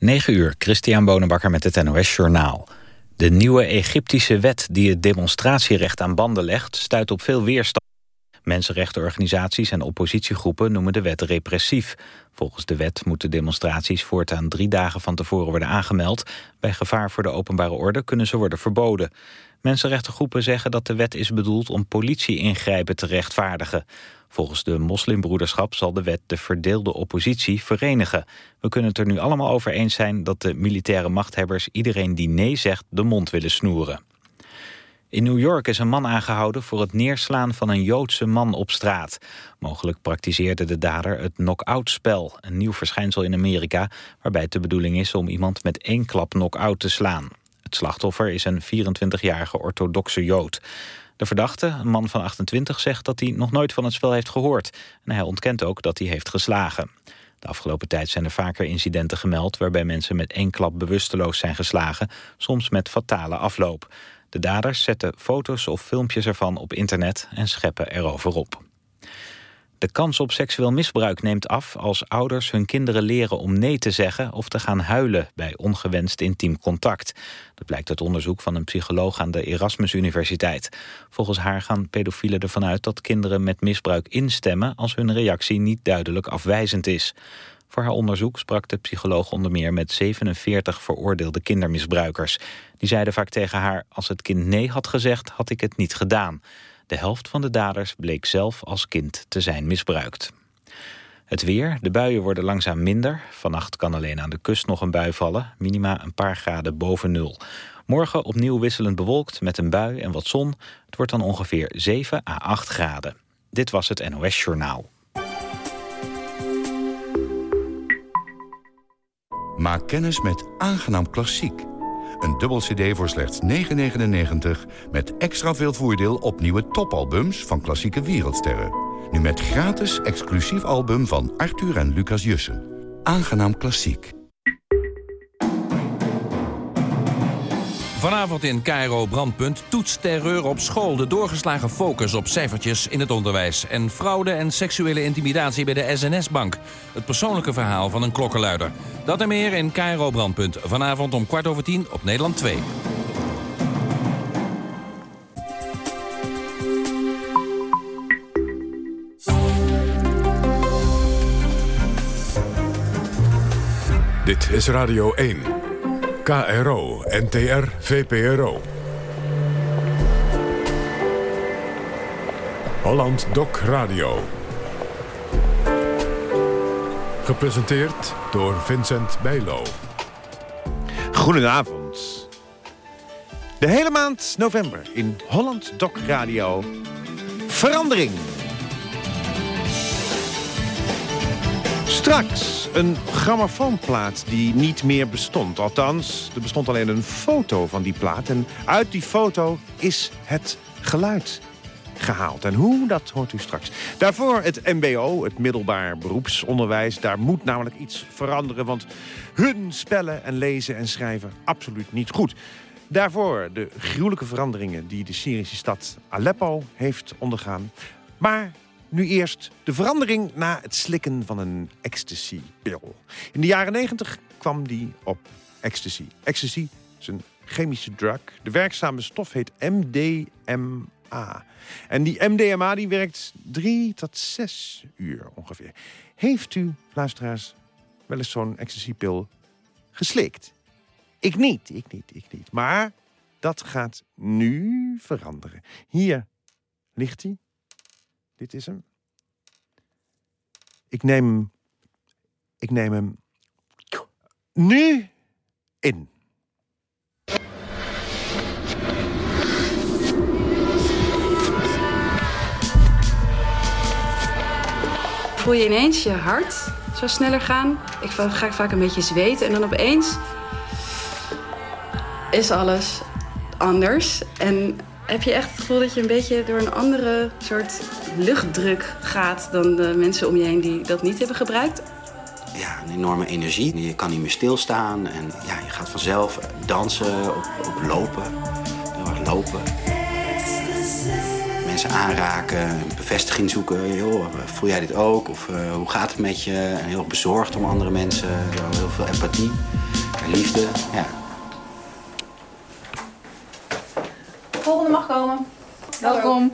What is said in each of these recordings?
9 uur, Christian Bonenbakker met het NOS Journaal. De nieuwe Egyptische wet die het demonstratierecht aan banden legt... stuit op veel weerstand. Mensenrechtenorganisaties en oppositiegroepen noemen de wet repressief. Volgens de wet moeten demonstraties voortaan drie dagen van tevoren worden aangemeld. Bij gevaar voor de openbare orde kunnen ze worden verboden. Mensenrechtengroepen zeggen dat de wet is bedoeld om politie-ingrijpen te rechtvaardigen. Volgens de moslimbroederschap zal de wet de verdeelde oppositie verenigen. We kunnen het er nu allemaal over eens zijn dat de militaire machthebbers iedereen die nee zegt de mond willen snoeren. In New York is een man aangehouden voor het neerslaan van een Joodse man op straat. Mogelijk praktiseerde de dader het knock-out-spel, een nieuw verschijnsel in Amerika... waarbij het de bedoeling is om iemand met één klap knock-out te slaan. Het slachtoffer is een 24-jarige orthodoxe Jood. De verdachte, een man van 28, zegt dat hij nog nooit van het spel heeft gehoord. En hij ontkent ook dat hij heeft geslagen. De afgelopen tijd zijn er vaker incidenten gemeld... waarbij mensen met één klap bewusteloos zijn geslagen... soms met fatale afloop. De daders zetten foto's of filmpjes ervan op internet en scheppen erover op. De kans op seksueel misbruik neemt af als ouders hun kinderen leren om nee te zeggen of te gaan huilen bij ongewenst intiem contact. Dat blijkt uit onderzoek van een psycholoog aan de Erasmus Universiteit. Volgens haar gaan pedofielen ervan uit dat kinderen met misbruik instemmen als hun reactie niet duidelijk afwijzend is. Voor haar onderzoek sprak de psycholoog onder meer met 47 veroordeelde kindermisbruikers. Die zeiden vaak tegen haar, als het kind nee had gezegd, had ik het niet gedaan. De helft van de daders bleek zelf als kind te zijn misbruikt. Het weer, de buien worden langzaam minder. Vannacht kan alleen aan de kust nog een bui vallen. Minima een paar graden boven nul. Morgen opnieuw wisselend bewolkt met een bui en wat zon. Het wordt dan ongeveer 7 à 8 graden. Dit was het NOS Journaal. Maak kennis met Aangenaam Klassiek. Een dubbel cd voor slechts 9,99... met extra veel voordeel op nieuwe topalbums van klassieke wereldsterren. Nu met gratis exclusief album van Arthur en Lucas Jussen. Aangenaam Klassiek. Vanavond in Cairo Brandpunt toetsterreur op school. De doorgeslagen focus op cijfertjes in het onderwijs. En fraude en seksuele intimidatie bij de SNS-bank. Het persoonlijke verhaal van een klokkenluider. Dat en meer in Cairo Brandpunt. Vanavond om kwart over tien op Nederland 2. Dit is Radio 1. KRO, NTR, VPRO. Holland Doc Radio. Gepresenteerd door Vincent Bijlo. Goedenavond. De hele maand november in Holland Doc Radio. Verandering. Straks een grammofoonplaat die niet meer bestond. Althans, er bestond alleen een foto van die plaat. En uit die foto is het geluid gehaald. En hoe, dat hoort u straks. Daarvoor het mbo, het middelbaar beroepsonderwijs. Daar moet namelijk iets veranderen, want hun spellen en lezen en schrijven absoluut niet goed. Daarvoor de gruwelijke veranderingen die de Syrische stad Aleppo heeft ondergaan. Maar nu eerst de verandering na het slikken van een ecstasy-pil. In de jaren 90 kwam die op ecstasy. Ecstasy is een chemische drug. De werkzame stof heet MDMA. En die MDMA die werkt drie tot zes uur ongeveer. Heeft u, luisteraars, wel eens zo'n ecstasy-pil geslikt? Ik niet, ik niet, ik niet. Maar dat gaat nu veranderen. Hier ligt hij. Dit is hem. Ik neem hem. Ik neem hem. Nu in. Voel je ineens je hart zo sneller gaan? Ik ga vaak een beetje zweten en dan opeens is alles anders. En heb je echt het gevoel dat je een beetje door een andere soort luchtdruk gaat dan de mensen om je heen die dat niet hebben gebruikt? Ja, een enorme energie. Je kan niet meer stilstaan en ja, je gaat vanzelf dansen, op, op lopen, heel hard lopen. Mensen aanraken, bevestiging zoeken. Voel jij dit ook? Of uh, hoe gaat het met je? En heel bezorgd om andere mensen. Heel veel empathie, liefde. Ja. Mag komen. Welkom.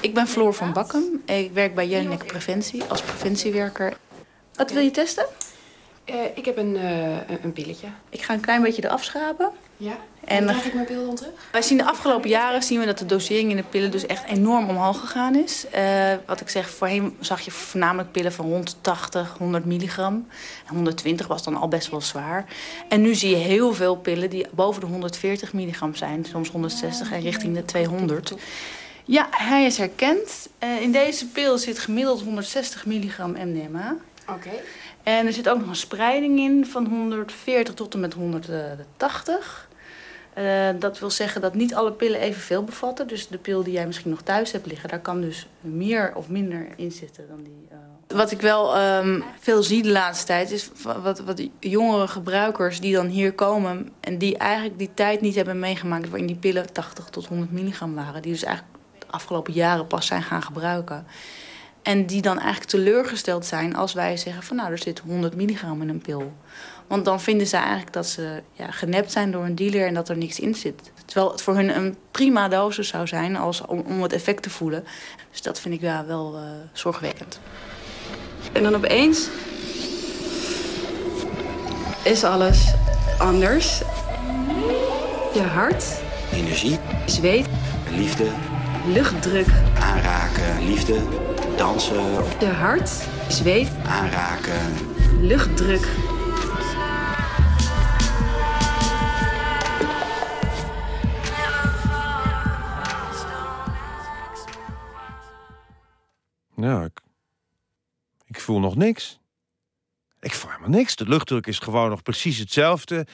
Ik ben Floor van Bakken. Ik werk bij Jelinek Preventie als preventiewerker. Wat wil je testen? Uh, ik heb een, uh, een pilletje. Ik ga een klein beetje eraf schrapen. Ja. En krijg ik mijn pil dan terug? Wij zien de afgelopen jaren zien we dat de dosering in de pillen dus echt enorm omhoog gegaan is. Uh, wat ik zeg, voorheen zag je voornamelijk pillen van rond 80, 100 milligram. En 120 was dan al best wel zwaar. En nu zie je heel veel pillen die boven de 140 milligram zijn. Soms 160 en richting de 200. Ja, hij is herkend. Uh, in deze pil zit gemiddeld 160 milligram MDMA. Oké. En er zit ook nog een spreiding in van 140 tot en met 180. Uh, dat wil zeggen dat niet alle pillen evenveel bevatten. Dus de pil die jij misschien nog thuis hebt liggen, daar kan dus meer of minder in zitten dan die. Uh... Wat ik wel um, veel zie de laatste tijd is wat, wat jongere gebruikers die dan hier komen en die eigenlijk die tijd niet hebben meegemaakt waarin die pillen 80 tot 100 milligram waren. Die dus eigenlijk de afgelopen jaren pas zijn gaan gebruiken. En die dan eigenlijk teleurgesteld zijn als wij zeggen van nou er zit 100 milligram in een pil. Want dan vinden ze eigenlijk dat ze ja, genept zijn door een dealer en dat er niks in zit. Terwijl het voor hun een prima dosis zou zijn als, om, om het effect te voelen. Dus dat vind ik ja, wel uh, zorgwekkend. En dan opeens is alles anders. Je hart. Energie. Zweet. Liefde. Luchtdruk. Aanraken. Liefde. Dansen. Je hart. Zweet. Aanraken. Luchtdruk. Nou, ik, ik voel nog niks. Ik voel helemaal niks. De luchtdruk is gewoon nog precies hetzelfde.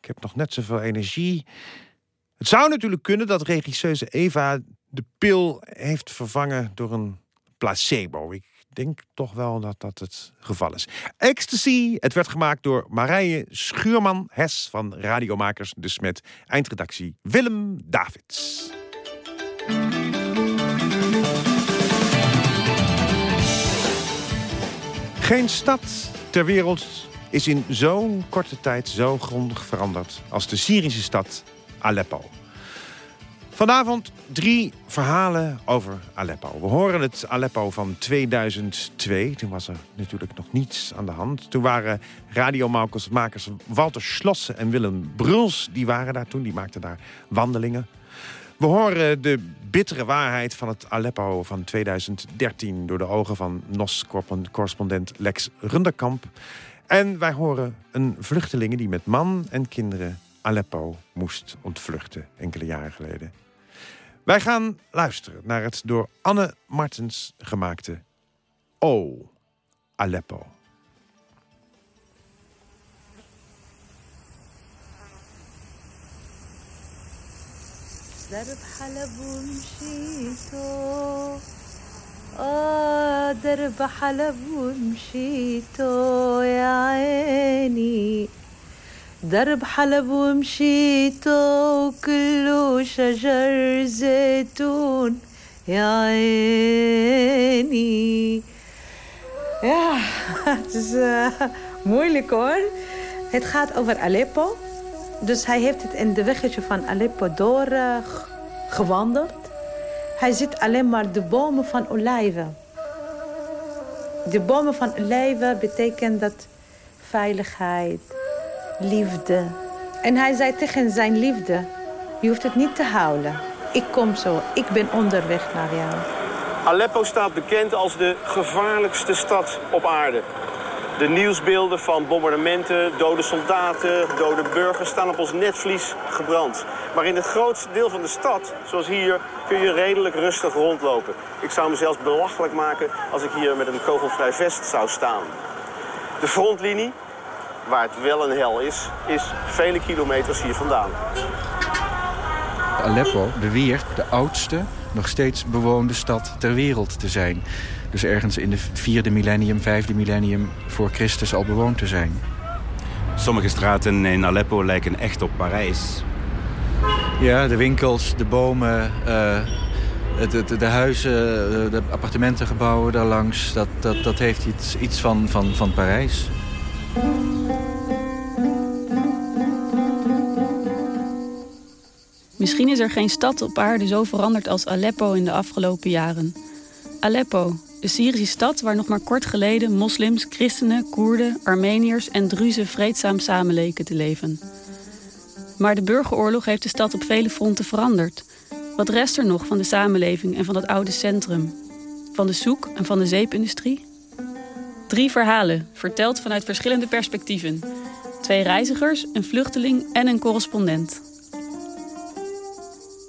Ik heb nog net zoveel energie. Het zou natuurlijk kunnen dat regisseuse Eva de pil heeft vervangen door een placebo. Ik denk toch wel dat dat het geval is. Ecstasy, het werd gemaakt door Marije Schuurman-Hes van Radiomakers. Dus met eindredactie Willem Davids. Geen stad ter wereld is in zo'n korte tijd zo grondig veranderd als de Syrische stad Aleppo. Vanavond drie verhalen over Aleppo. We horen het Aleppo van 2002. Toen was er natuurlijk nog niets aan de hand. Toen waren radiomakers Walter Schlossen en Willem Bruls... die waren daar toen, die maakten daar wandelingen. We horen de bittere waarheid van het Aleppo van 2013... door de ogen van NOS-correspondent Lex Runderkamp. En wij horen een vluchteling die met man en kinderen Aleppo moest ontvluchten enkele jaren geleden. Wij gaan luisteren naar het door Anne Martens gemaakte O Aleppo. درب حلب ومشيتو. آه درب حلب ومشيتو يا عيني. درب حلب ومشيتو كله شجر زيتون يا عيني. Ja, het is uh, moeilijk over Aleppo. Dus hij heeft het in de weggetje van Aleppo doorgewandeld. Uh, hij ziet alleen maar de bomen van olijven. De bomen van olijven betekent dat veiligheid, liefde. En hij zei tegen zijn liefde, je hoeft het niet te houden. Ik kom zo, ik ben onderweg naar jou. Aleppo staat bekend als de gevaarlijkste stad op aarde. De nieuwsbeelden van bombardementen, dode soldaten, dode burgers staan op ons netvlies gebrand. Maar in het grootste deel van de stad, zoals hier, kun je redelijk rustig rondlopen. Ik zou me zelfs belachelijk maken als ik hier met een kogelvrij vest zou staan. De frontlinie, waar het wel een hel is, is vele kilometers hier vandaan. Aleppo beweert de oudste, nog steeds bewoonde stad ter wereld te zijn. Dus ergens in de vierde millennium, vijfde millennium voor Christus al bewoond te zijn. Sommige straten in Aleppo lijken echt op Parijs. Ja, de winkels, de bomen, uh, de, de, de huizen, de appartementengebouwen daarlangs, dat, dat, dat heeft iets, iets van, van, van Parijs. Misschien is er geen stad op aarde zo veranderd als Aleppo in de afgelopen jaren. Aleppo, de Syrische stad waar nog maar kort geleden moslims, christenen, Koerden, Armeniërs en Druzen vreedzaam samenleken te leven. Maar de burgeroorlog heeft de stad op vele fronten veranderd. Wat rest er nog van de samenleving en van het oude centrum? Van de zoek en van de zeepindustrie? Drie verhalen, verteld vanuit verschillende perspectieven. Twee reizigers, een vluchteling en een correspondent.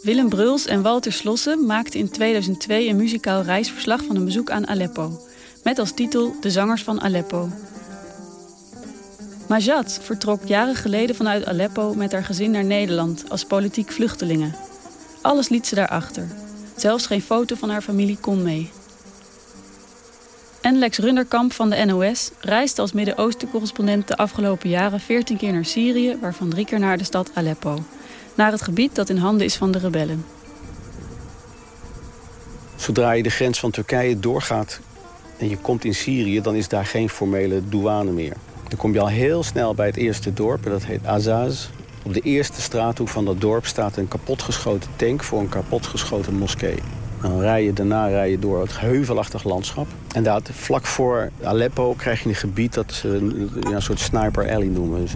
Willem Bruls en Walter Slossen maakten in 2002 een muzikaal reisverslag van een bezoek aan Aleppo. Met als titel De Zangers van Aleppo. Majat vertrok jaren geleden vanuit Aleppo met haar gezin naar Nederland als politiek vluchtelingen. Alles liet ze daarachter. Zelfs geen foto van haar familie kon mee. En Lex Runderkamp van de NOS reisde als Midden-Oosten-correspondent de afgelopen jaren 14 keer naar Syrië, waarvan drie keer naar de stad Aleppo. Naar het gebied dat in handen is van de rebellen. Zodra je de grens van Turkije doorgaat en je komt in Syrië, dan is daar geen formele douane meer. Dan kom je al heel snel bij het eerste dorp, dat heet Azaz. Op de eerste straathoek van dat dorp staat een kapotgeschoten tank voor een kapotgeschoten moskee. Dan rij je, daarna rij je door het heuvelachtig landschap. En daar, vlak voor Aleppo krijg je een gebied dat ze een soort sniper alley noemen. Dus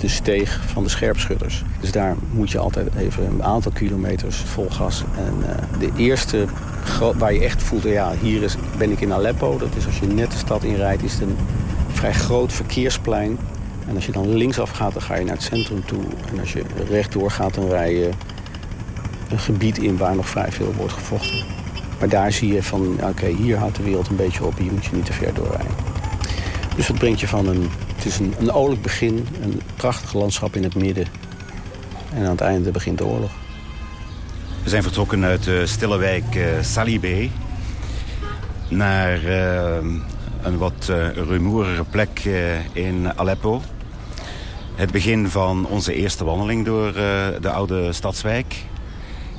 de, steeg van de scherpschutters. Dus daar moet je altijd even een aantal kilometers vol gas. En uh, de eerste waar je echt voelt, ja, hier is, ben ik in Aleppo. Dat is als je net de stad inrijdt, is het een vrij groot verkeersplein. En als je dan linksaf gaat, dan ga je naar het centrum toe. En als je rechtdoor gaat, dan rij je een gebied in waar nog vrij veel wordt gevochten. Maar daar zie je van, oké, hier houdt de wereld een beetje op. Hier moet je niet te ver doorrijden. Dus het brengt je van een... Het is een, een oorlijk begin, een prachtig landschap in het midden. En aan het einde begint de oorlog. We zijn vertrokken uit de stille wijk uh, Salibé... naar uh, een wat uh, rumoerige plek in Aleppo. Het begin van onze eerste wandeling door de oude stadswijk.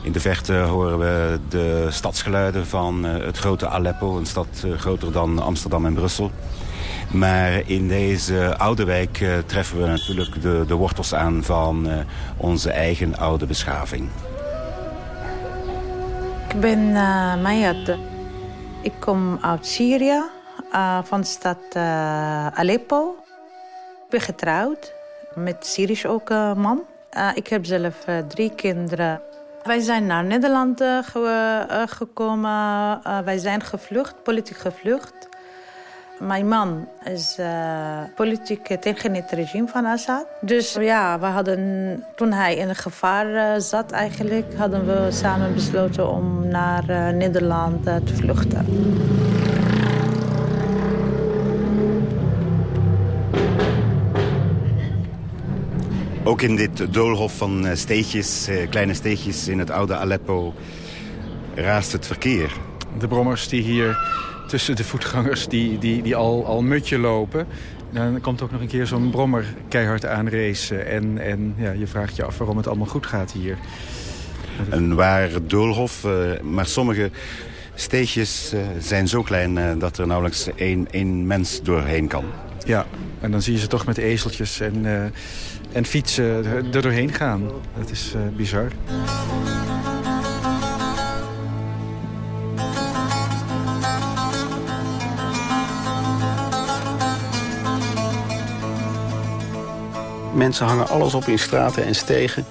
In de verte horen we de stadsgeluiden van het grote Aleppo. Een stad groter dan Amsterdam en Brussel. Maar in deze oude wijk treffen we natuurlijk de, de wortels aan van onze eigen oude beschaving. Ik ben Mayat. Ik kom uit Syrië, van de stad Aleppo. Ik ben getrouwd met Syrisch ook man. ik heb zelf drie kinderen. Wij zijn naar Nederland ge gekomen. wij zijn gevlucht, politiek gevlucht. Mijn man is politiek tegen het regime van Assad. Dus ja, we hadden, toen hij in gevaar zat eigenlijk... hadden we samen besloten om naar Nederland te vluchten. Ook in dit doolhof van steegjes, kleine steegjes in het oude Aleppo... raast het verkeer. De brommers die hier tussen de voetgangers die, die, die al, al mutje lopen. Dan komt ook nog een keer zo'n brommer keihard aanracen. En, en ja, je vraagt je af waarom het allemaal goed gaat hier. Een ware doolhof, uh, maar sommige steegjes zijn zo klein dat er nauwelijks één, één mens doorheen kan. Ja, en dan zie je ze toch met ezeltjes en, en fietsen er doorheen gaan. Dat is bizar. Mensen hangen alles op in straten en stegen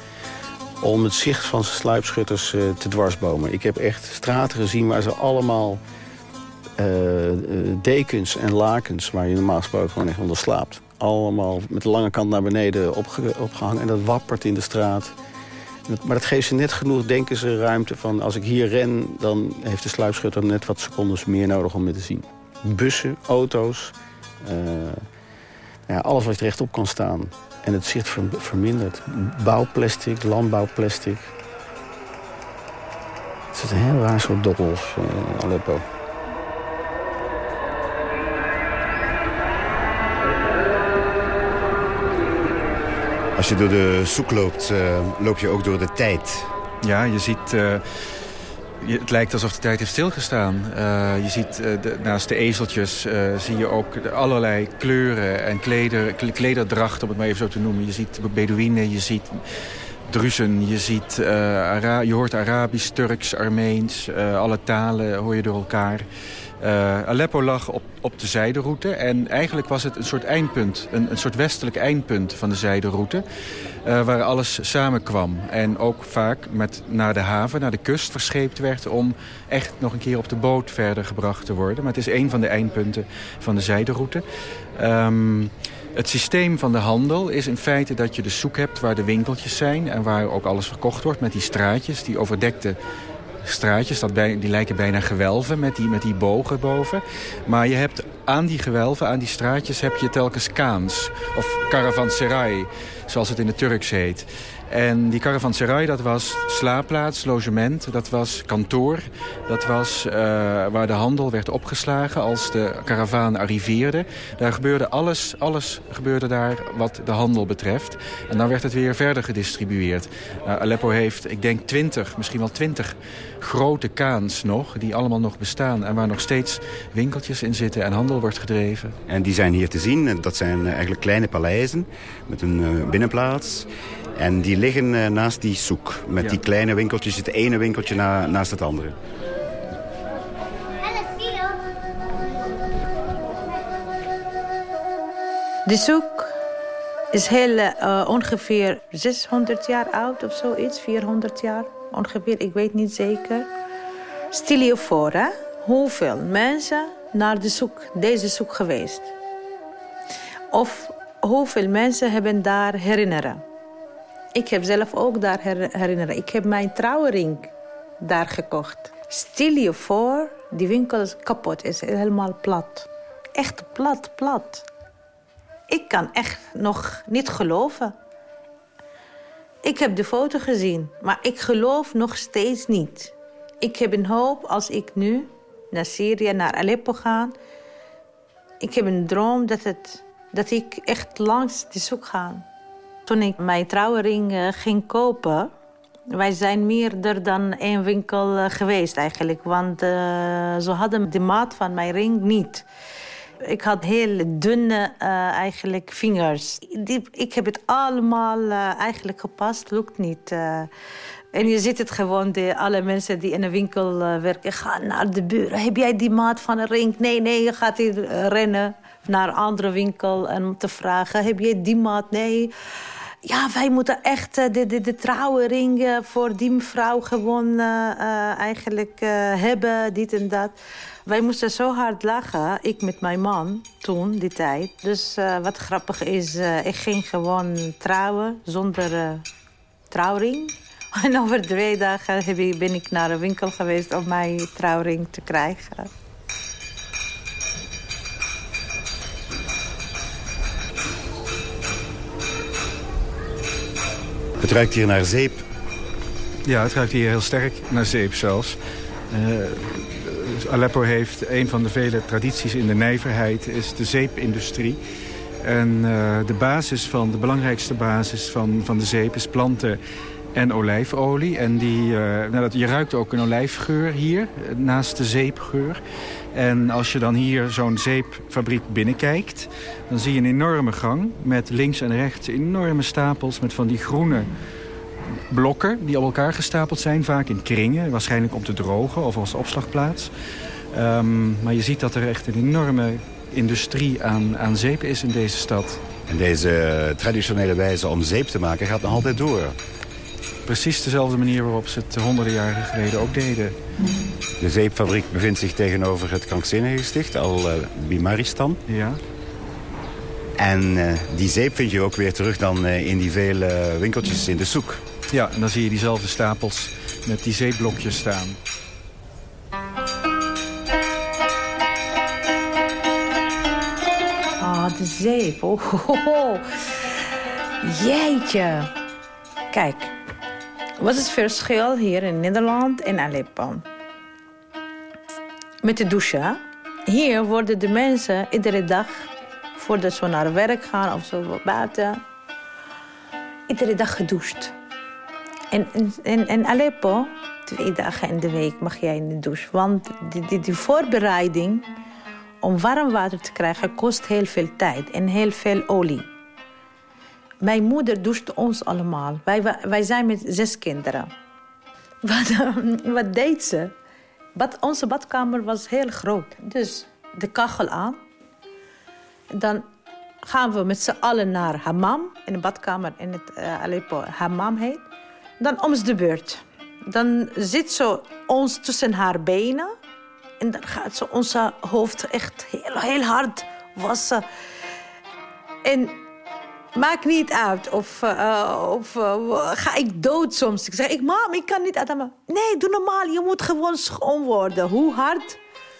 om het zicht van sluipschutters uh, te dwarsbomen. Ik heb echt straten gezien waar ze allemaal uh, dekens en lakens... waar je normaal gesproken gewoon echt onder slaapt. Allemaal met de lange kant naar beneden opge opgehangen. En dat wappert in de straat. Maar dat geeft ze net genoeg, denken ze, ruimte van... als ik hier ren, dan heeft de sluipschutter net wat secondes meer nodig om me te zien. Bussen, auto's, ja, alles wat rechtop kan staan. En het zicht vermindert. Bouwplastic, landbouwplastic. Het is een heel raar soort doppels eh, Aleppo. Als je door de zoek loopt, uh, loop je ook door de tijd. Ja, je ziet uh, het lijkt alsof de tijd heeft stilgestaan. Uh, je ziet naast de ezeltjes zie je ook allerlei kleuren en kleder, klederdracht, om het maar even zo te noemen. Je ziet Bedouinen, je ziet Druzen, je, ziet, je hoort Arabisch, Turks, Armeens, alle talen hoor je door elkaar. Uh, Aleppo lag op, op de zijderoute en eigenlijk was het een soort eindpunt, een, een soort westelijk eindpunt van de zijderoute, uh, waar alles samenkwam. En ook vaak met, naar de haven, naar de kust verscheept werd om echt nog een keer op de boot verder gebracht te worden. Maar het is een van de eindpunten van de zijderoute. Um, het systeem van de handel is in feite dat je de soek hebt waar de winkeltjes zijn... en waar ook alles verkocht wordt met die straatjes, die overdekte straatjes. Dat bij, die lijken bijna gewelven met die, met die bogen boven. Maar je hebt aan die gewelven, aan die straatjes, heb je telkens kaans. Of caravanserai, zoals het in het Turks heet. En die caravanserai, dat was slaapplaats, logement, dat was kantoor. Dat was uh, waar de handel werd opgeslagen als de karavaan arriveerde. Daar gebeurde alles, alles gebeurde daar wat de handel betreft. En dan werd het weer verder gedistribueerd. Uh, Aleppo heeft, ik denk, twintig, misschien wel twintig grote kaans nog... die allemaal nog bestaan en waar nog steeds winkeltjes in zitten en handel wordt gedreven. En die zijn hier te zien. Dat zijn eigenlijk kleine paleizen met een uh, binnenplaats... En die liggen uh, naast die soek. Met ja. die kleine winkeltjes, het ene winkeltje na, naast het andere. De soek is heel uh, ongeveer 600 jaar oud of zoiets. 400 jaar ongeveer, ik weet niet zeker. Stel je voor, hè? hoeveel mensen naar de zoek, deze zoek geweest. Of hoeveel mensen hebben daar herinneren. Ik heb zelf ook daar herinneren. Ik heb mijn trouwring daar gekocht. Stel je voor, die winkel is kapot, is helemaal plat. Echt plat, plat. Ik kan echt nog niet geloven. Ik heb de foto gezien, maar ik geloof nog steeds niet. Ik heb een hoop als ik nu naar Syrië, naar Aleppo ga. Ik heb een droom dat, het, dat ik echt langs de zoek ga. Toen ik mijn trouwring uh, ging kopen... wij zijn meerder dan één winkel uh, geweest eigenlijk. Want uh, ze hadden de maat van mijn ring niet. Ik had heel dunne eigenlijk vingers. Die, ik heb het allemaal eigenlijk gepast. Lukt niet. En je ziet het gewoon, de, alle mensen die in een winkel werken... gaan naar de buren. Heb jij die maat van een ring? Nee, nee, je gaat hier rennen naar een andere winkel... en te vragen, heb jij die maat? Nee ja, wij moeten echt de, de, de trouwenring voor die mevrouw gewoon uh, eigenlijk uh, hebben, dit en dat. Wij moesten zo hard lachen, ik met mijn man, toen, die tijd. Dus wat grappig is, ik ging gewoon trouwen zonder trouwring. En over twee dagen ben ik naar een winkel geweest om mijn trouwring te krijgen. Het ruikt hier naar zeep. Ja, het ruikt hier heel sterk naar zeep zelfs. Uh, Aleppo heeft een van de vele tradities in de nijverheid, is de zeepindustrie. En uh, de basis van, de belangrijkste basis van, van de zeep is planten en olijfolie. En die, uh, nou dat, je ruikt ook een olijfgeur hier, naast de zeepgeur. En als je dan hier zo'n zeepfabriek binnenkijkt... dan zie je een enorme gang met links en rechts enorme stapels... met van die groene blokken die op elkaar gestapeld zijn. Vaak in kringen, waarschijnlijk om te drogen of als opslagplaats. Um, maar je ziet dat er echt een enorme industrie aan, aan zeep is in deze stad. En deze traditionele wijze om zeep te maken gaat nog altijd door precies dezelfde manier waarop ze het honderden jaren geleden ook deden. De zeepfabriek bevindt zich tegenover het krankzinnigengesticht, al uh, Bimaristan. Ja. En uh, die zeep vind je ook weer terug dan uh, in die vele winkeltjes in de soek. Ja, en dan zie je diezelfde stapels met die zeepblokjes staan. Ah, oh, de zeep. Oh, oh, oh. Jeetje. Kijk, wat is het verschil hier in Nederland en Aleppo? Met de douche. Hier worden de mensen iedere dag, voordat ze naar werk gaan of zo buiten, iedere dag gedoucht. En in, Aleppo, twee dagen in de week mag jij in de douche. Want die, die voorbereiding om warm water te krijgen kost heel veel tijd en heel veel olie. Mijn moeder douchte ons allemaal. Wij, wij zijn met zes kinderen. Wat, wat deed ze? Onze badkamer was heel groot. Dus de kachel aan. Dan gaan we met z'n allen naar hammam. In de badkamer in het uh, Aleppo hammam heet. Dan om de beurt. Dan zit ze ons tussen haar benen. En dan gaat ze onze hoofd echt heel, heel hard wassen. En maakt niet uit of, uh, of uh, ga ik dood soms. Ik zeg, ik, mam, ik kan niet ademen. Nee, doe normaal. Je moet gewoon schoon worden. Hoe hard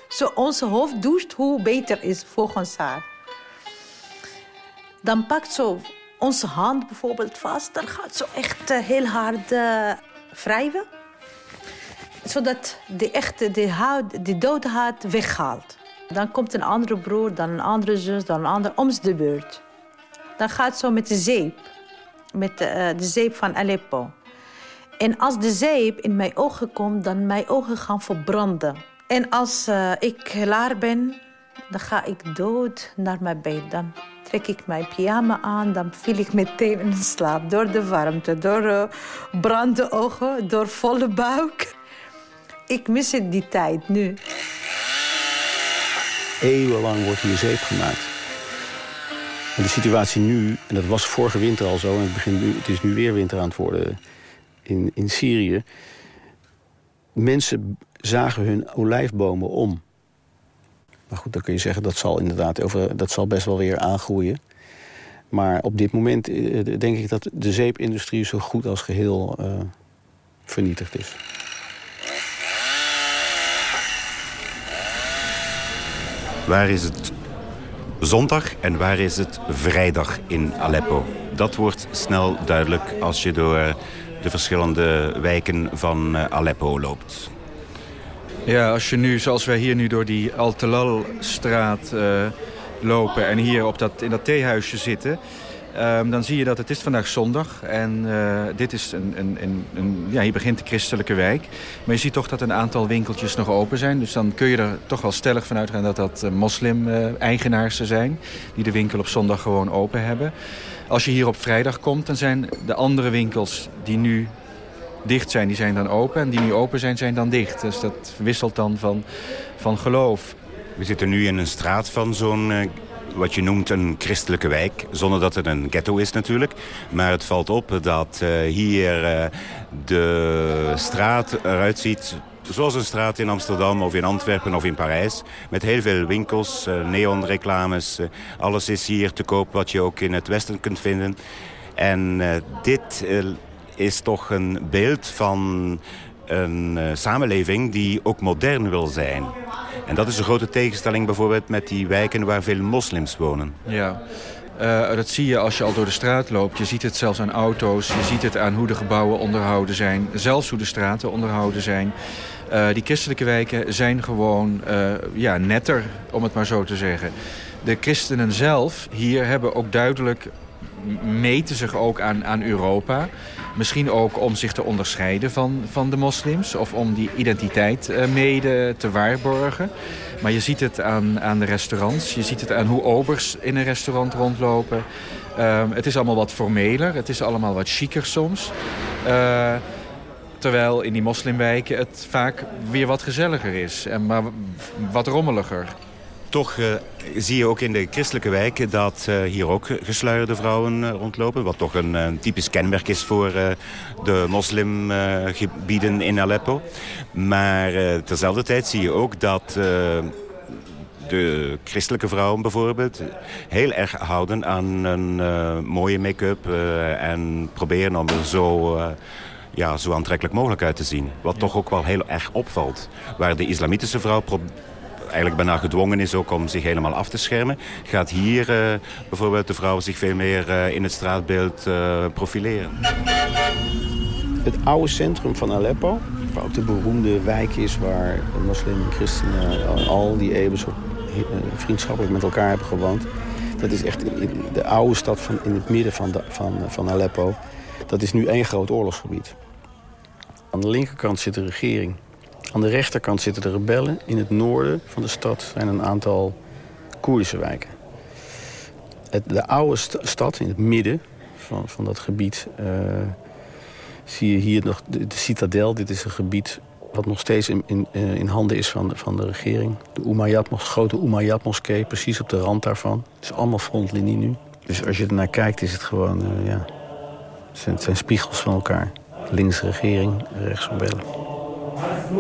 ze onze hoofd doucht, hoe beter is volgens haar. Dan pakt ze onze hand bijvoorbeeld vast. Dan gaat ze echt uh, heel hard wrijven. Zodat de echte, de, hout, de weghaalt. Dan komt een andere broer, dan een andere zus, dan een andere, om de beurt. Dan gaat zo met de zeep. Met de, uh, de zeep van Aleppo. En als de zeep in mijn ogen komt, dan mijn ogen gaan verbranden. En als uh, ik klaar ben, dan ga ik dood naar mijn bed. Dan trek ik mijn pyjama aan, dan viel ik meteen in slaap. Door de warmte, door uh, brandende ogen, door volle buik. Ik mis het die tijd nu. Eeuwenlang wordt hier zeep gemaakt. De situatie nu, en dat was vorige winter al zo... en het, begint nu, het is nu weer winter aan het worden in, in Syrië... mensen zagen hun olijfbomen om. Maar goed, dan kun je zeggen dat zal inderdaad over, dat zal best wel weer aangroeien. Maar op dit moment denk ik dat de zeepindustrie zo goed als geheel uh, vernietigd is. Waar is het zondag en waar is het vrijdag in Aleppo? Dat wordt snel duidelijk als je door de verschillende wijken van Aleppo loopt. Ja, als je nu, zoals wij hier nu door die Al-Talal-straat uh, lopen... en hier op dat, in dat theehuisje zitten... Um, dan zie je dat het is vandaag zondag. En uh, dit is een, een, een, een, ja, hier begint de christelijke wijk. Maar je ziet toch dat een aantal winkeltjes nog open zijn. Dus dan kun je er toch wel stellig van uitgaan dat dat uh, moslim-eigenaars zijn. Die de winkel op zondag gewoon open hebben. Als je hier op vrijdag komt, dan zijn de andere winkels die nu dicht zijn, die zijn dan open. En die nu open zijn, zijn dan dicht. Dus dat wisselt dan van, van geloof. We zitten nu in een straat van zo'n uh, wat je noemt een christelijke wijk. Zonder dat het een ghetto is natuurlijk. Maar het valt op dat uh, hier uh, de straat eruit ziet zoals een straat in Amsterdam of in Antwerpen of in Parijs. Met heel veel winkels, uh, neonreclames. Alles is hier te koop wat je ook in het westen kunt vinden. En dit is toch een beeld van een samenleving die ook modern wil zijn. En dat is een grote tegenstelling bijvoorbeeld met die wijken waar veel moslims wonen. Ja. Uh, dat zie je als je al door de straat loopt. Je ziet het zelfs aan auto's. Je ziet het aan hoe de gebouwen onderhouden zijn. Zelfs hoe de straten onderhouden zijn. Uh, die christelijke wijken zijn gewoon ja, netter, om het maar zo te zeggen. De christenen zelf hier hebben ook duidelijk meten zich ook aan, aan Europa. Misschien ook om zich te onderscheiden van, van de moslims. Of om die identiteit uh, mede te waarborgen. Maar je ziet het aan, aan de restaurants. Je ziet het aan hoe obers in een restaurant rondlopen. Uh, het is allemaal wat formeler. Het is allemaal wat chiquer soms. Uh, terwijl in die moslimwijken het vaak weer wat gezelliger is. En maar wat rommeliger. Toch uh, zie je ook in de christelijke wijken dat uh, hier ook gesluierde vrouwen uh, rondlopen. Wat toch een, een, typisch kenmerk is voor de moslimgebieden in Aleppo. Maar terzelfde tijd zie je ook dat de christelijke vrouwen bijvoorbeeld heel erg houden aan een mooie make-up. en proberen om er zo ja, zo aantrekkelijk mogelijk uit te zien. Wat ja. toch ook wel heel erg opvalt. Waar de islamitische vrouw eigenlijk bijna gedwongen is ook om zich helemaal af te schermen... gaat hier uh, bijvoorbeeld de vrouw zich veel meer uh, in het straatbeeld uh, profileren. Het oude centrum van Aleppo, waar ook de beroemde wijk is... waar moslim en christenen al die eeuwen zo vriendschappelijk met elkaar hebben gewoond... dat is echt de oude stad van, in het midden van, van, van Aleppo. Dat is nu één groot oorlogsgebied Aan de linkerkant zit de regering. Aan de rechterkant zitten de rebellen. In het noorden van de stad zijn een aantal Koerdische wijken. Het, de oude stad in het midden van, van dat gebied... Uh, zie je hier nog de, de, citadel. Dit is een gebied wat nog steeds in, in, uh, in handen is van, van de regering. De Umayyad, grote Umayyad-moskee, precies op de rand daarvan. Het is allemaal frontlinie nu. Dus als je er naar kijkt, is het gewoon... Uh, ja, zijn, het zijn spiegels van elkaar. Links regering, rechts rebellen. Het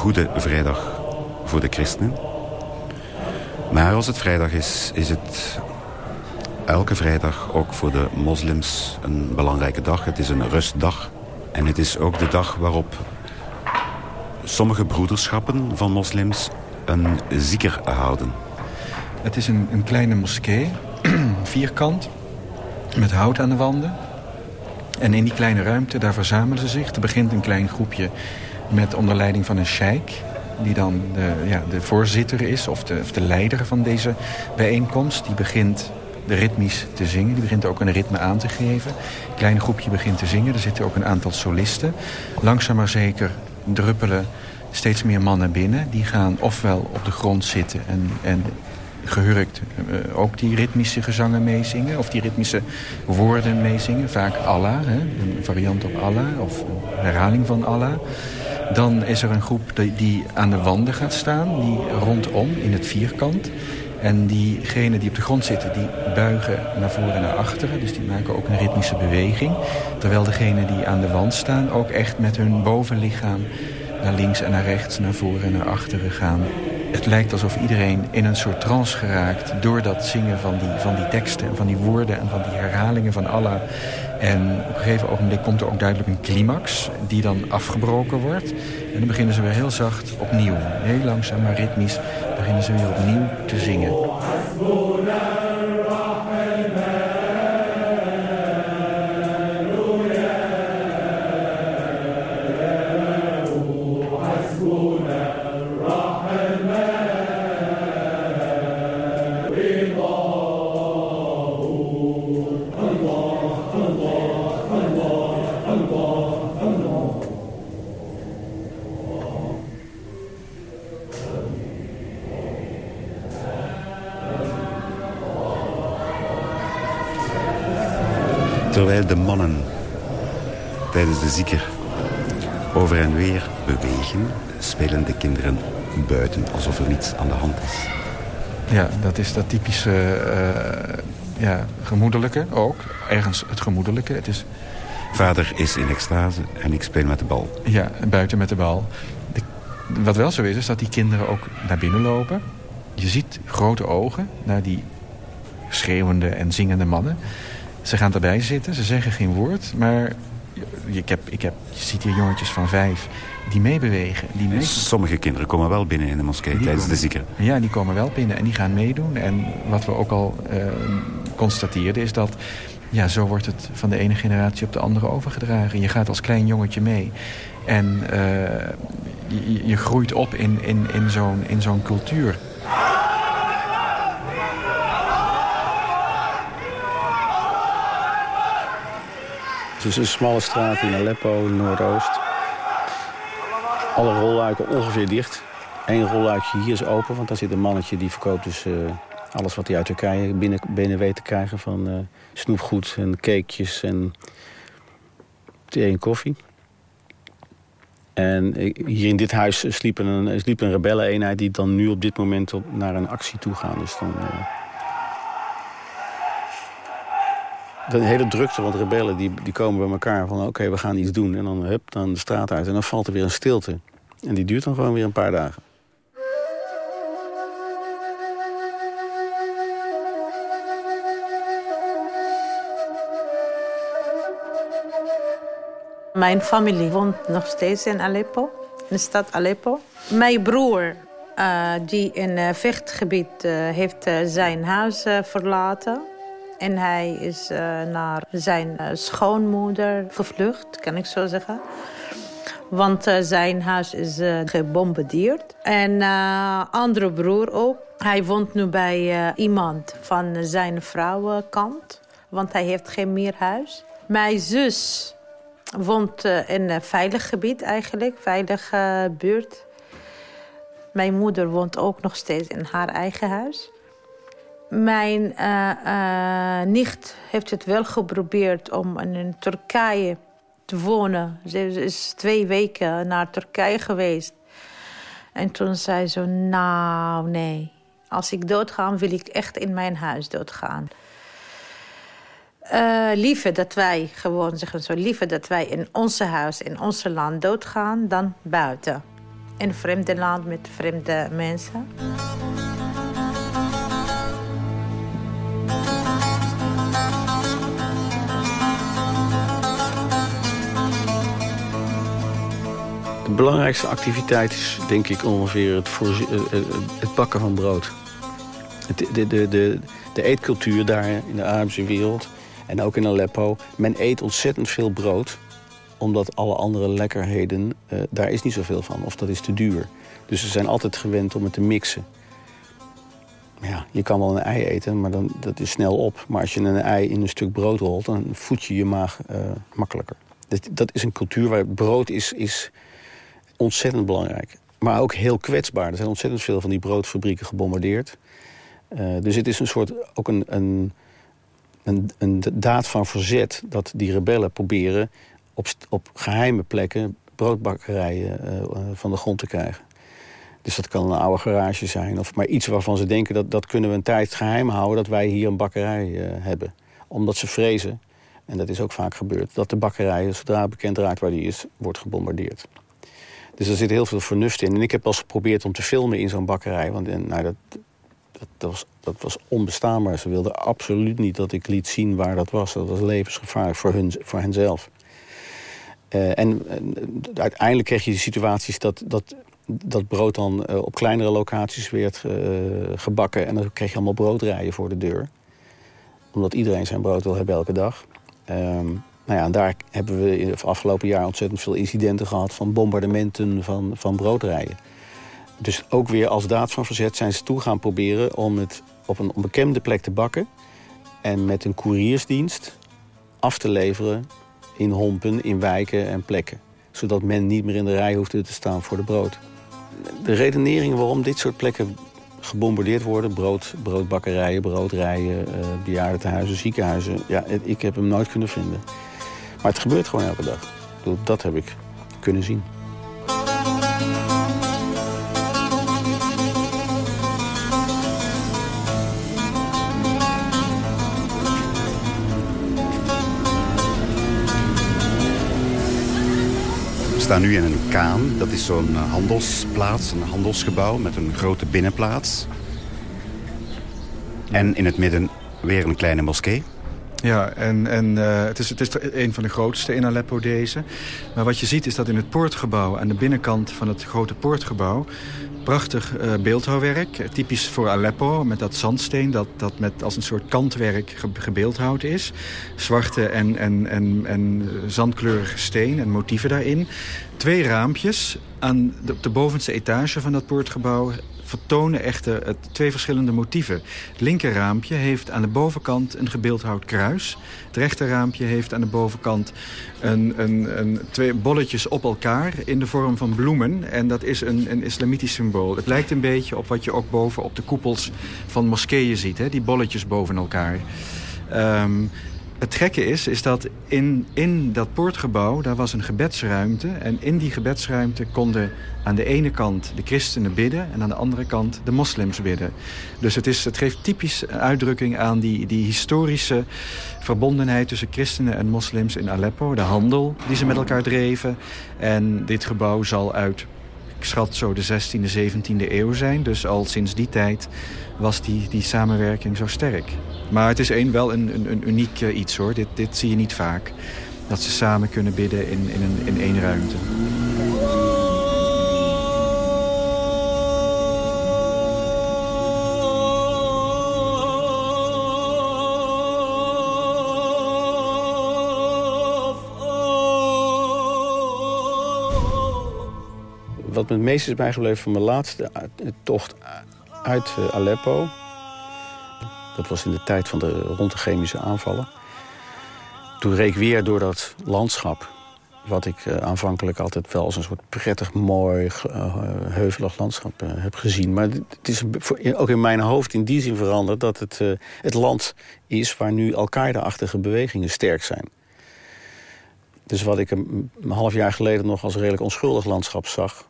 Goede vrijdag voor de christenen. Maar als het vrijdag is, is het elke vrijdag ook voor de moslims een belangrijke dag. Het is een rustdag. En het is ook de dag waarop sommige broederschappen van moslims een zieker houden. Het is een, een kleine moskee, vierkant, met hout aan de wanden. En in die kleine ruimte, daar verzamelen ze zich. Er begint een klein groepje met onder leiding van een sheik... die dan de, ja, de voorzitter is of de, of de leider van deze bijeenkomst. Die begint ritmisch te zingen. Die begint ook een ritme aan te geven. Een klein groepje begint te zingen. Er zitten ook een aantal solisten. Langzaam maar zeker druppelen steeds meer mannen binnen. Die gaan ofwel op de grond zitten en, en gehurkt uh, ook die ritmische gezangen meezingen. Of die ritmische woorden meezingen. Vaak Allah, hè, een variant op Allah of een herhaling van Allah. Dan is er een groep die, aan de wanden gaat staan. Die rondom in het vierkant. En diegenen die op de grond zitten, die buigen naar voren en naar achteren. Dus die maken ook een ritmische beweging. Terwijl degenen die aan de wand staan ook echt met hun bovenlichaam naar links en naar rechts, naar voren en naar achteren gaan. Het lijkt alsof iedereen in een soort trance geraakt... door dat zingen van die, van die teksten en van die woorden en van die herhalingen van Allah. En op een gegeven ogenblik komt er ook duidelijk een climax... die dan afgebroken wordt. En dan beginnen ze weer heel zacht opnieuw. Heel langzaam maar ritmisch beginnen ze weer opnieuw te zingen. Terwijl de mannen tijdens de zieker over en weer bewegen... spelen de kinderen buiten alsof er niets aan de hand is. Ja, dat is dat typische uh, ja, gemoedelijke ook. Ergens het gemoedelijke. Het is... Vader is in extase en ik speel met de bal. Ja, buiten met de bal. De, wat wel zo is, is dat die kinderen ook naar binnen lopen. Je ziet grote ogen naar die schreeuwende en zingende mannen. Ze gaan erbij zitten, ze zeggen geen woord, maar ik heb, ik heb, je ziet hier jongetjes van vijf die meebewegen. Die mee... Sommige kinderen komen wel binnen in de moskee tijdens komen, de zieken. Ja, die komen wel binnen en die gaan meedoen. En wat we ook al uh, constateerden is dat... Ja, zo wordt het van de ene generatie op de andere overgedragen. Je gaat als klein jongetje mee. En uh, je, je, groeit op in, in, in zo'n zo'n cultuur. Het is een smalle straat in Aleppo, Noordoost. Alle rolluiken ongeveer dicht. Eén rolluikje hier is open, want daar zit een mannetje die verkoopt dus uh, alles wat hij uit Turkije binnen, binnen weet te krijgen. Van uh, snoepgoed en cakejes en thee en koffie. En hier in dit huis sliep een, sliep een rebelleneenheid die dan nu op dit moment op, naar een actie toe gaan. Dus dan, uh, Een hele drukte, want rebellen die, die komen bij elkaar van... oké, we gaan iets doen en dan, hup, dan de straat uit en dan valt er weer een stilte. En die duurt dan gewoon weer een paar dagen. Mijn familie woont nog steeds in Aleppo, in de stad Aleppo. Mijn broer, eh, die in eh, vechtgebied uh, heeft zijn huis verlaten... En hij is naar zijn schoonmoeder gevlucht, kan ik zo zeggen. Want zijn huis is gebombardeerd. En andere broer ook. Hij woont nu bij iemand van zijn vrouwenkant. Want hij heeft geen meer huis. Mijn zus woont in een veilig gebied eigenlijk, veilige buurt. Mijn moeder woont ook nog steeds in haar eigen huis. Mijn uh, nicht heeft het wel geprobeerd om in Turkije te wonen. Ze is twee weken naar Turkije geweest. En toen zei ze, nou nee, als ik doodga wil ik echt in mijn huis doodgaan. Uh, liever dat wij gewoon zeggen zo, liever dat wij in onze huis, in onze land doodgaan dan buiten in vreemde land met vreemde mensen. Belangrijkste activiteit is denk ik ongeveer het, eh, eh, het bakken van brood. de, de, de, de eetcultuur daar in de Arabische wereld en ook in Aleppo. Men eet ontzettend veel brood omdat alle andere lekkerheden, uh, daar is niet zoveel van. Of dat is te duur. Dus ze zijn altijd gewend om het te mixen. Ja, je kan wel een ei eten, maar dan, dat is snel op. Maar als je een ei in een stuk brood rolt, dan voed je je maag makkelijker. Dat, dat, is een cultuur waar brood is, is ontzettend belangrijk. Maar ook heel kwetsbaar. Er zijn ontzettend veel van die broodfabrieken gebombardeerd. Uh, dus het is een soort, ook een, een, een, een daad van verzet... dat die rebellen proberen op, op geheime plekken broodbakkerijen uh, van de grond te krijgen. Dus dat kan een oude garage zijn. Of maar iets waarvan ze denken dat dat kunnen we een tijd geheim houden... dat wij hier een bakkerij hebben. Omdat ze vrezen, en dat is ook vaak gebeurd... dat de bakkerij, zodra bekend raakt waar die is, wordt gebombardeerd. Dus er zit heel veel vernuft in. En ik heb al geprobeerd om te filmen in zo'n bakkerij. Want en, nou, dat, dat, dat, was, dat was onbestaanbaar. Ze wilden absoluut niet dat ik liet zien waar dat was. Dat was levensgevaarlijk voor, hun, voor henzelf. Uh, en uiteindelijk kreeg je de situaties dat, dat, dat brood dan op kleinere locaties werd gebakken. En dan kreeg je allemaal broodrijen voor de deur. Omdat iedereen zijn brood wil hebben elke dag. Um, nou ja, daar hebben we in afgelopen jaar ontzettend veel incidenten gehad... van bombardementen van, van broodrijen. Dus ook weer als daad van verzet zijn ze toe gaan proberen... om het op een onbekende plek te bakken... en met een koeriersdienst af te leveren in hompen, in wijken en plekken. Zodat men niet meer in de rij hoeft te staan voor de brood. De redenering waarom dit soort plekken gebombardeerd worden... brood, broodbakkerijen, broodrijen, uh, bejaardentehuizen, ziekenhuizen... ja, ik heb hem nooit kunnen vinden. Maar het gebeurt gewoon elke dag. Dat heb ik kunnen zien. staan nu in een kaan. Dat is zo'n eh, handelsplaats, een handelsgebouw met een grote binnenplaats. En in het midden weer een kleine moskee. Ja, en, en uh, het, is, het is een van de grootste in Aleppo deze. Maar wat je ziet is dat in het poortgebouw, aan de binnenkant van het grote poortgebouw... Prachtig uh, beeldhouwwerk, typisch voor Aleppo, met dat zandsteen... dat, dat met als een soort kantwerk ge gebeeldhouwd is. Zwarte en, en, en, en zandkleurige steen en motieven daarin. Twee raampjes aan de, op de bovenste etage van dat poortgebouw vertonen echter het, twee verschillende motieven. Het linkerraampje heeft aan de bovenkant een gebeeldhouwd kruis. Het rechterraampje heeft aan de bovenkant een, een, een, twee bolletjes op elkaar in de vorm van bloemen. En dat is een, een islamitisch symbool. Het lijkt een beetje op wat je ook boven op de koepels van moskeeën ziet. Hè? Die bolletjes boven elkaar. Um, het gekke is, is dat in, in dat poortgebouw, daar was een gebedsruimte. En in die gebedsruimte konden aan de ene kant de christenen bidden... en aan de andere kant de moslims bidden. Dus het, is, het geeft typisch uitdrukking aan die, die historische verbondenheid... tussen christenen en moslims in Aleppo. De handel die ze met elkaar dreven. En dit gebouw zal uit schat zo de 16e, 17e eeuw zijn. Dus al sinds die tijd was die, die samenwerking zo sterk. Maar het is een, wel een, een, een uniek eh, iets hoor. Dit, dit zie je niet vaak. Dat ze samen kunnen bidden in, in, een, in één ruimte. Wat me het meest is bijgebleven van mijn laatste tocht uit eh, Aleppo... dat was in de tijd van de, rond de chemische aanvallen... toen reek weer door dat landschap... wat ik uh, aanvankelijk altijd wel als een soort prettig, mooi, heuvelig landschap heb gezien. Maar het is ook in mijn hoofd in die zin veranderd... dat het het land is waar nu Al-Qaeda-achtige bewegingen sterk zijn. Dus wat ik een half jaar geleden nog als redelijk onschuldig landschap zag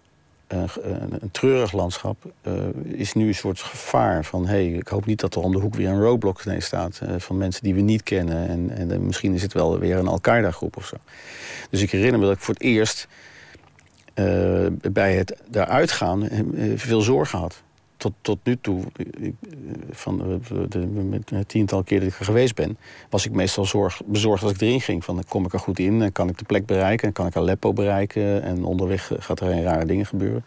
een, treurig landschap uh, is nu een soort gevaar. Van hey, ik hoop niet dat er om de hoek weer een roadblock ineens staat. Uh, van mensen die we niet kennen. En, en uh, misschien is het wel weer een Al-Qaeda-groep of zo. Dus ik herinner me dat ik voor het eerst bij het daaruit gaan veel zorgen had. Tot, tot nu toe, van de, de, tiental keer dat ik er geweest ben... was ik meestal zorg, bezorgd als ik erin ging. Van, kom ik er goed in en kan ik de plek bereiken... en kan ik Aleppo bereiken en onderweg gaat er geen rare dingen gebeuren.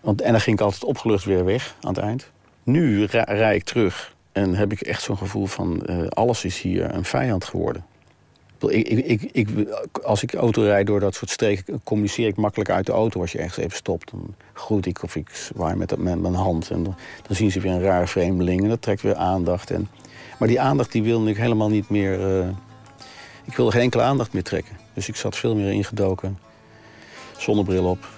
Want, en dan ging ik altijd opgelucht weer weg aan het eind. Nu rij ik terug en heb ik echt zo'n gevoel van... Uh, alles is hier een vijand geworden. Ik, ik, ik, als ik auto rijd door dat soort streken, communiceer ik makkelijk uit de auto. Als je ergens even stopt, dan groet ik of ik zwaai met, mijn hand. En dan, zien ze weer een rare vreemdeling en dat trekt weer aandacht. En, maar die aandacht die wilde ik helemaal niet meer... Uh, ik wilde geen enkele aandacht meer trekken. Dus ik zat veel meer ingedoken. Zonnebril op.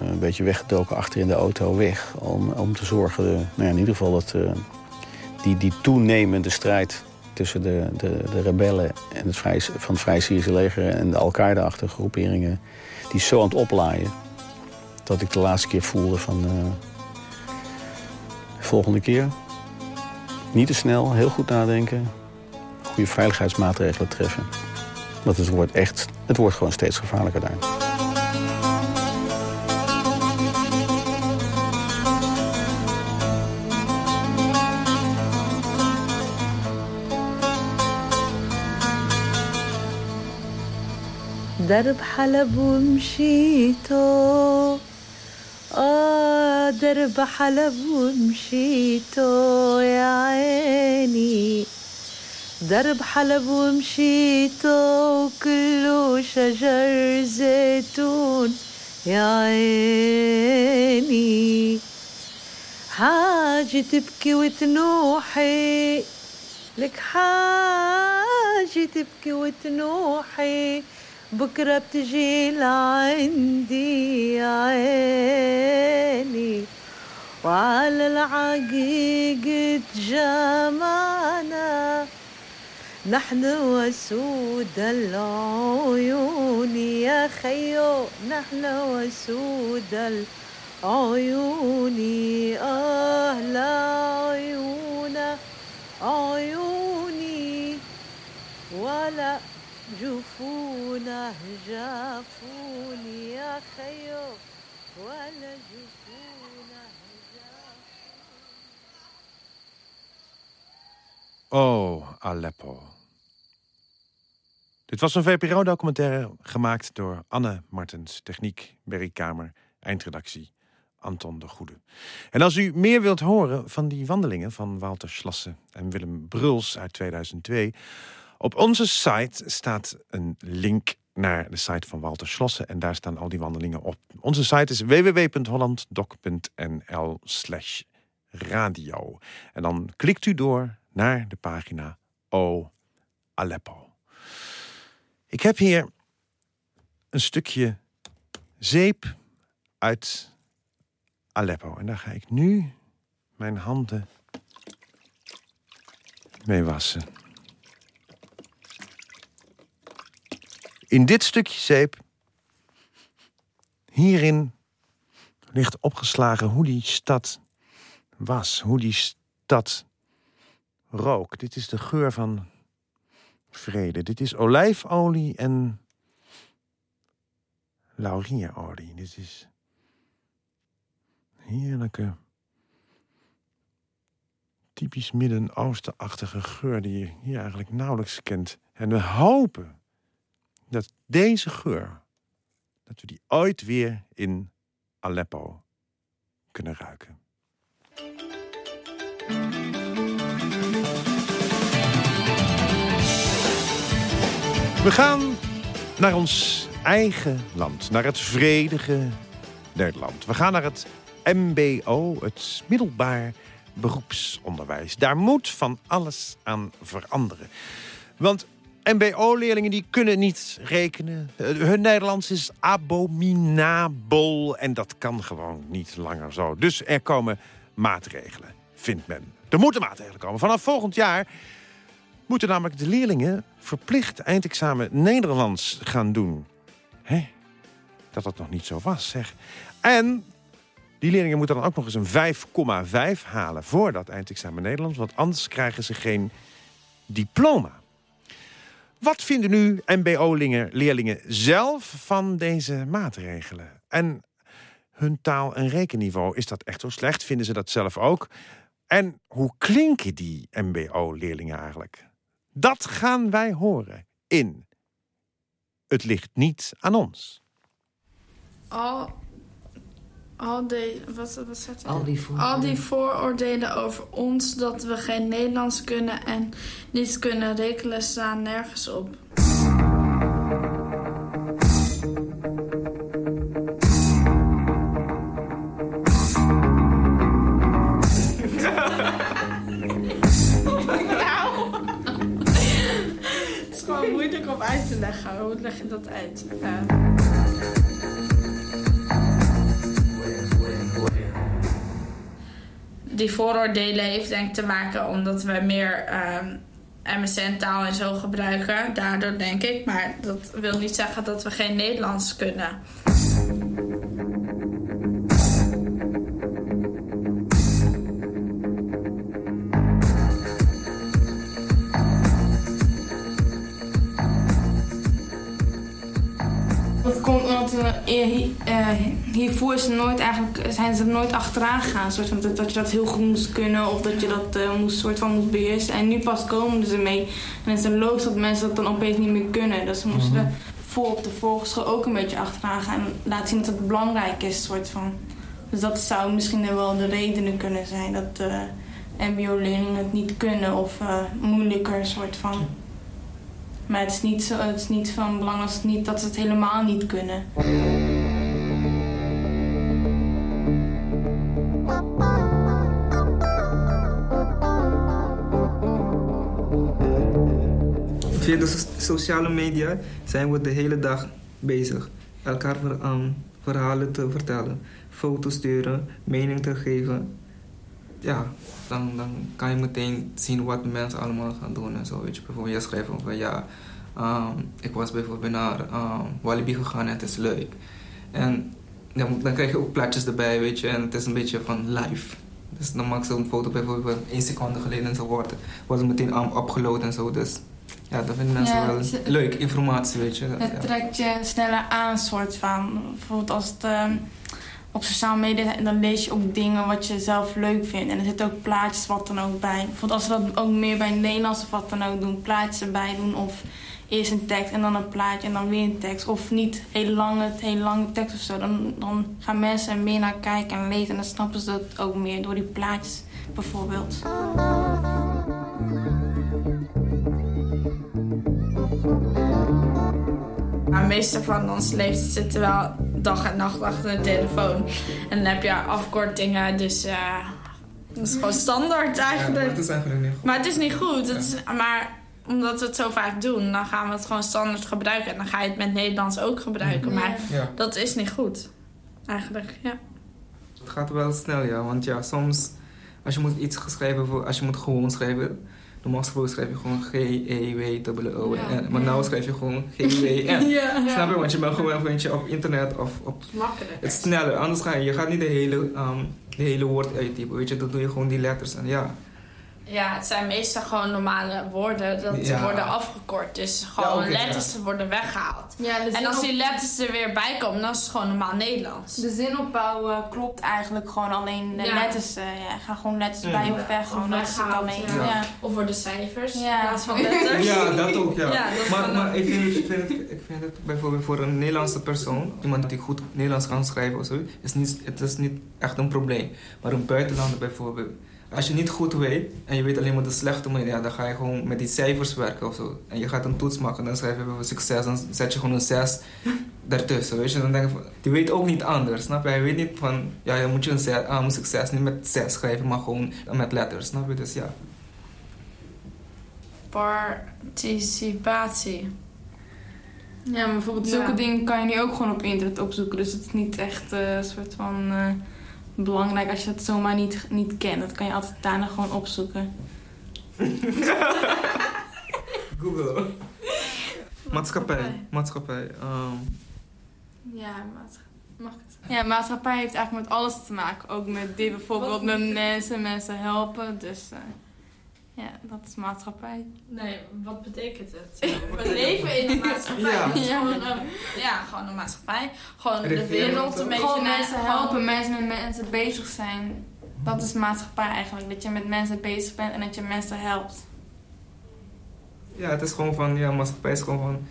Een beetje weggedoken achter in de auto weg. Om, om te zorgen, de, nou ja, in ieder geval, dat die, die toenemende strijd tussen de, de, de rebellen en het vrij, van het Vrij Syrische leger en de Al-Qaeda-achtige groeperingen, die zo aan het oplaaien, dat ik de laatste keer voelde van uh, volgende keer niet te snel, heel goed nadenken, goede veiligheidsmaatregelen treffen. Want het wordt echt, het wordt gewoon steeds gevaarlijker daar. درب حلب ومشيتو آه درب حلب ومشيتو يا عيني. درب حلب ومشيتو كله شجر زيتون يا عيني. حاجة تبكي وتنوحي لك حاجة تبكي وتنوحي. بكرة بتجي لعندي عيني وعلى العقيق تجمعنا. نحن وسود العيون يا خيو نحن وسود العيون لا عيون عيوني ولا جفونه جافوني يا خيو ولا جفونه Oh, Aleppo. Dit was een VPRO-documentaire gemaakt door Anne Martens, techniek, Berry Kamer, eindredactie Anton de Goede. En als u meer wilt horen van die wandelingen van Walter Slassen en Willem Bruls uit 2002... op onze site staat een link naar de site van Walter Slossen. En daar staan al die wandelingen op. Onze site is www.hollanddoc.nl slash radio. En dan klikt u door naar de pagina O Aleppo. Ik heb hier een stukje zeep uit Aleppo. En daar ga ik nu mijn handen mee wassen. In dit stukje zeep, hierin ligt opgeslagen hoe die stad was, hoe die stad rook. Dit is de geur van vrede. Dit is olijfolie en laurierolie. Dit is heerlijke, typisch Midden-Oostenachtige geur die je hier eigenlijk nauwelijks kent. En we hopen dat deze geur, dat we die ooit weer in Aleppo kunnen ruiken. We gaan naar ons eigen land, naar het vredige Nederland. We gaan naar het MBO, het middelbaar beroepsonderwijs. Daar moet van alles aan veranderen. Want MBO-leerlingen die kunnen niet rekenen. Hun Nederlands is abominabel en dat kan gewoon niet langer zo. Dus er komen maatregelen, vindt men. Er moeten maatregelen komen. Vanaf volgend jaar moeten namelijk de leerlingen verplicht eindexamen Nederlands gaan doen. Dat dat nog niet zo was, zeg. En die leerlingen moeten dan ook nog eens een 5,5 halen voor dat eindexamen Nederlands, want anders krijgen ze geen diploma. Wat vinden nu MBO-leerlingen zelf van deze maatregelen? En hun taal- en rekenniveau, is dat echt zo slecht? Vinden ze dat zelf ook? En hoe klinken die MBO-leerlingen eigenlijk? Dat gaan wij horen in Het ligt niet aan ons. al, al, de, wat, wat staat er? Al die vooroordelen. al die vooroordelen over ons dat we geen Nederlands kunnen en niet kunnen rekenen staan nergens op. Het is gewoon moeilijk om uit te leggen. Hoe leg je dat uit? Ja. Die vooroordelen heeft denk ik te maken omdat we meer ehm, MSN-taal en zo gebruiken. Daardoor denk ik. Maar dat wil niet zeggen dat we geen Nederlands kunnen. Hiervoor is er nooit eigenlijk, zijn ze er nooit achteraan gegaan. Soort van dat, dat je dat heel goed moest kunnen of dat je dat eh, moest, soort van moest beheersen. En nu pas komen ze mee. En het is logisch dat mensen dat dan opeens niet meer kunnen. Dus ze moesten er voor op de volgsschool ook een beetje achteraan gaan. En laten zien dat het belangrijk is. Soort van. Dus dat zou misschien wel de redenen kunnen zijn dat eh, mbo-leerlingen het niet kunnen of eh, moeilijker soort van. Maar het is niet, zo, het is niet van belang als het niet, dat ze het helemaal niet kunnen. Via de so- sociale media zijn we de hele dag bezig. Elkaar ver- ehm, verhalen te vertellen, foto's sturen, mening te geven. Ja, dan, dan kan je meteen zien wat mensen allemaal gaan doen en zo. Weet je, bijvoorbeeld je schrijft van ja, ehm, ik was bijvoorbeeld naar Walibi gegaan en het is leuk. En dan, dan krijg je ook plaatjes erbij, weet je, en het is een beetje van live. Dus dan maak ze een foto bijvoorbeeld één seconde geleden en zo wordt, wordt meteen um, upgeload en zo. Dus ja, dat vinden mensen Ja, wel het- leuk, informatie, weet je. Het Ja. trekt je sneller aan, soort van. Bijvoorbeeld als het ehm, op sociale media dan lees je ook dingen wat je zelf leuk vindt. En er zitten ook plaatjes wat dan ook bij. Bijvoorbeeld als ze dat ook meer bij Nederlands of wat dan ook doen, plaatjes erbij doen. Of eerst een tekst en dan een plaatje en dan weer een tekst. Of niet heel lange, heel lange tekst of zo. Dan, dan gaan mensen er meer naar kijken en lezen. En dan snappen ze dat ook meer door die plaatjes bijvoorbeeld. Meeste van ons leeftijd zitten wel dag en nacht achter de telefoon. En dan heb je afkortingen, dus eh dat is gewoon standaard Ja, maar eigenlijk. het is eigenlijk niet goed. Maar het is niet goed. Het is, maar omdat we het zo vaak doen, dan gaan we het gewoon standaard gebruiken. En dan ga je het met Nederlands ook gebruiken. Maar Ja. dat is niet goed. Eigenlijk, ja. Het gaat wel snel, ja. Want ja, soms als je moet iets geschreven als je moet gewoon schrijven, normaal gesproken schrijf je gewoon G-E-W-O-O. Ja. en Maar nu schrijf je gewoon G-E-N. Ja. Snap je? Want je bent gewoon vind je, op internet of op... Makkelijk. Het is sneller, anders ga je, je gaat niet de hele, ehm, de hele woord uittypen, weet je. Dan doe je gewoon die letters en ja. Ja, het zijn meestal gewoon normale woorden. Dat Ja. worden afgekort. Dus gewoon Ja, letters worden weggehaald. Ja, de en als die letters er weer bij komen, dan is het gewoon normaal Nederlands. De zinopbouw eh, klopt eigenlijk gewoon alleen de Ja. letters. eh ja, gaan gewoon letters bij of weg. Gewoon het weggehaald, ja. Ja. Of worden cijfers in Ja. plaats van letters. Ja, dat ook, ja. Ja, dat maar maar ik, vind het, ik, vind het, ik vind het bijvoorbeeld voor een Nederlandse persoon, iemand die goed Nederlands kan schrijven of zo, is niet, het is niet echt een probleem. Maar een buitenlander bijvoorbeeld, als je niet goed weet en je weet alleen maar de slechte manier, ja, dan ga je gewoon met die cijfers werken of zo. En je gaat een toets maken, dan schrijf je bijvoorbeeld succes, dan zet je gewoon een 6 daartussen, weet je. Dan denk ik van, die weet ook niet anders, snap je? Hij weet niet van, ja, dan moet je een 6, ah, moet succes niet met 6 schrijven, maar gewoon met letters, snap je? Dus ja. Participatie. Ja, maar bijvoorbeeld zulke Ja. dingen kan je nu ook gewoon op internet opzoeken. Dus het is niet echt eh, een soort van eh, belangrijk als je het zomaar niet, niet kent. Dat kan je altijd daarna gewoon opzoeken. Google. Maatschappij. Maatschappij. ehm, Ja, mag het? Ja, maatschappij heeft eigenlijk met alles te maken. Ook met dit bijvoorbeeld met mensen, mensen helpen. Dus eh, ja, dat is maatschappij. Nee, wat betekent het? We leven in een maatschappij. Ja. Ja. Gewoon een, ja, gewoon een maatschappij. Gewoon de wereld een beetje... Gewoon naar- mensen helpen, mensen met mensen bezig zijn. Dat is maatschappij eigenlijk. Dat je met mensen bezig bent en dat je mensen helpt. Ja, het is gewoon van, ja, maatschappij is gewoon van,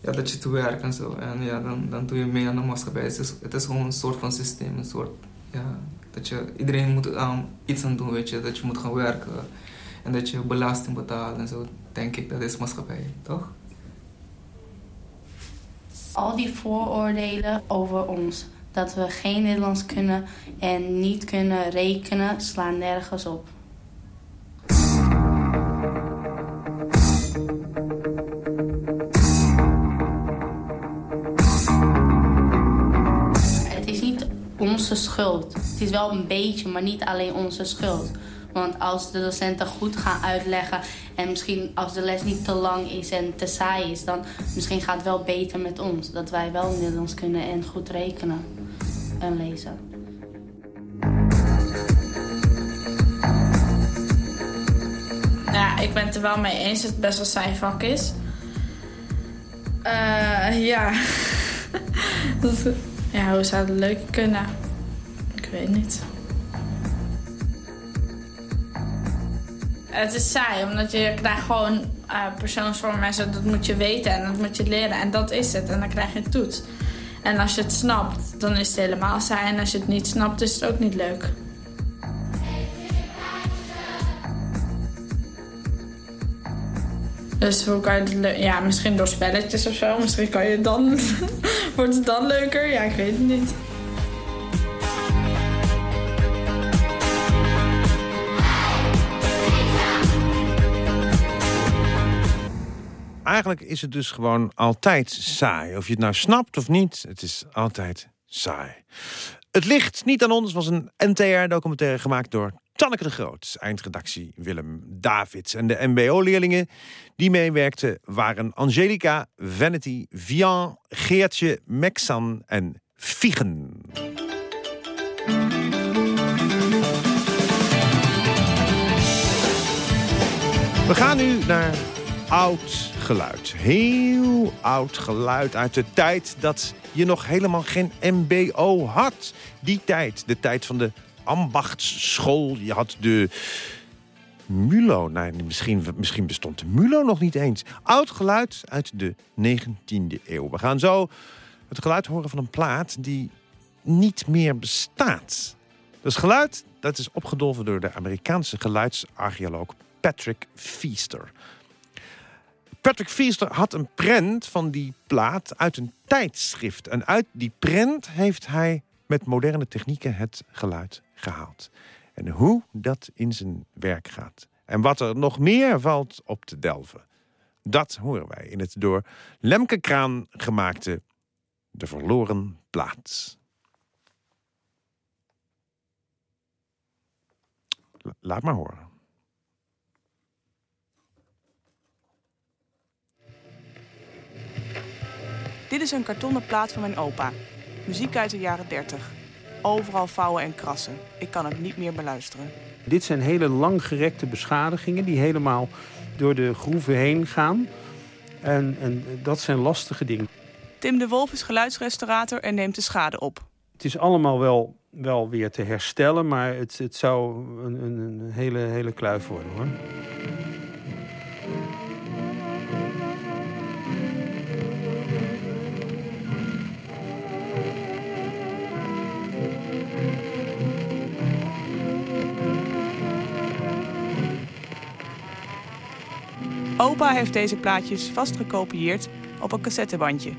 ja, dat je te werk en zo. En ja, dan, dan doe je mee aan de maatschappij. Het is, het is gewoon een soort van systeem, een soort, ja, dat je, iedereen moet aan iets aan doen, weet je. Dat je moet gaan werken en dat je belasting betaalt en zo, denk ik, dat is maatschappij, toch? Al die vooroordelen over ons, dat we geen Nederlands kunnen en niet kunnen rekenen, slaan nergens op. Het is niet onze schuld. Het is wel een beetje, maar niet alleen onze schuld. Want als de docenten goed gaan uitleggen en misschien als de les niet te lang is en te saai is, dan misschien gaat het wel beter met ons. Dat wij wel Nederlands kunnen en goed rekenen en lezen. Ja, ik ben het er wel mee eens dat het best wel saai vak is. Eh, ja. Ja, hoe zou het leuk kunnen? Ik weet niet. Het is saai, omdat je krijgt gewoon eh persoonsvormen en zo. Dat moet je weten en dat moet je leren. En dat is het. En dan krijg je een toets. En als je het snapt, dan is het helemaal saai. En als je het niet snapt, is het ook niet leuk. Dus hoe kan je het Ja, misschien door spelletjes of zo. Misschien kan je dan... Wordt het dan leuker? Ja, ik weet het niet. Eigenlijk is het dus gewoon altijd saai. Of je het nou snapt of niet, het is altijd saai. Het licht niet aan ons was een NTR-documentaire gemaakt door Tanneke de Groot. Eindredactie Willem Davids. En de MBO-leerlingen die meewerkten waren Angelica, Vanity, Vian, Geertje, Mexan en Viegen. We gaan nu naar oud geluid. Heel oud geluid uit de tijd dat je nog helemaal geen MBO had. Die tijd, de tijd van de ambachtsschool. Je had de MULO. Nee, misschien, misschien bestond de MULO nog niet eens. Oud geluid uit de 19e eeuw. We gaan zo het geluid horen van een plaat die niet meer bestaat. Dat is geluid dat is opgedolven door de Amerikaanse geluidsarcheoloog Patrick Feaster. Patrick Feaster had een prent van die plaat uit een tijdschrift. En uit die prent heeft hij met moderne technieken het geluid gehaald. En hoe dat in zijn werk gaat. En wat er nog meer valt op te delven. Dat horen wij in het door Lemke Kraan gemaakte De Verloren Plaats. La- Laat maar horen. Dit is een kartonnen plaat van mijn opa. Muziek uit de jaren 30. overal vouwen en krassen. Ik kan het niet meer beluisteren. Dit zijn hele langgerekte beschadigingen die helemaal door de groeven heen gaan. En, en dat zijn lastige dingen. Tim de Wolf is geluidsrestaurator en neemt de schade op. Het is allemaal wel, wel weer te herstellen, maar het, het zou een, een, hele, hele kluif worden hoor. Opa heeft deze plaatjes vast gekopieerd op een cassettebandje.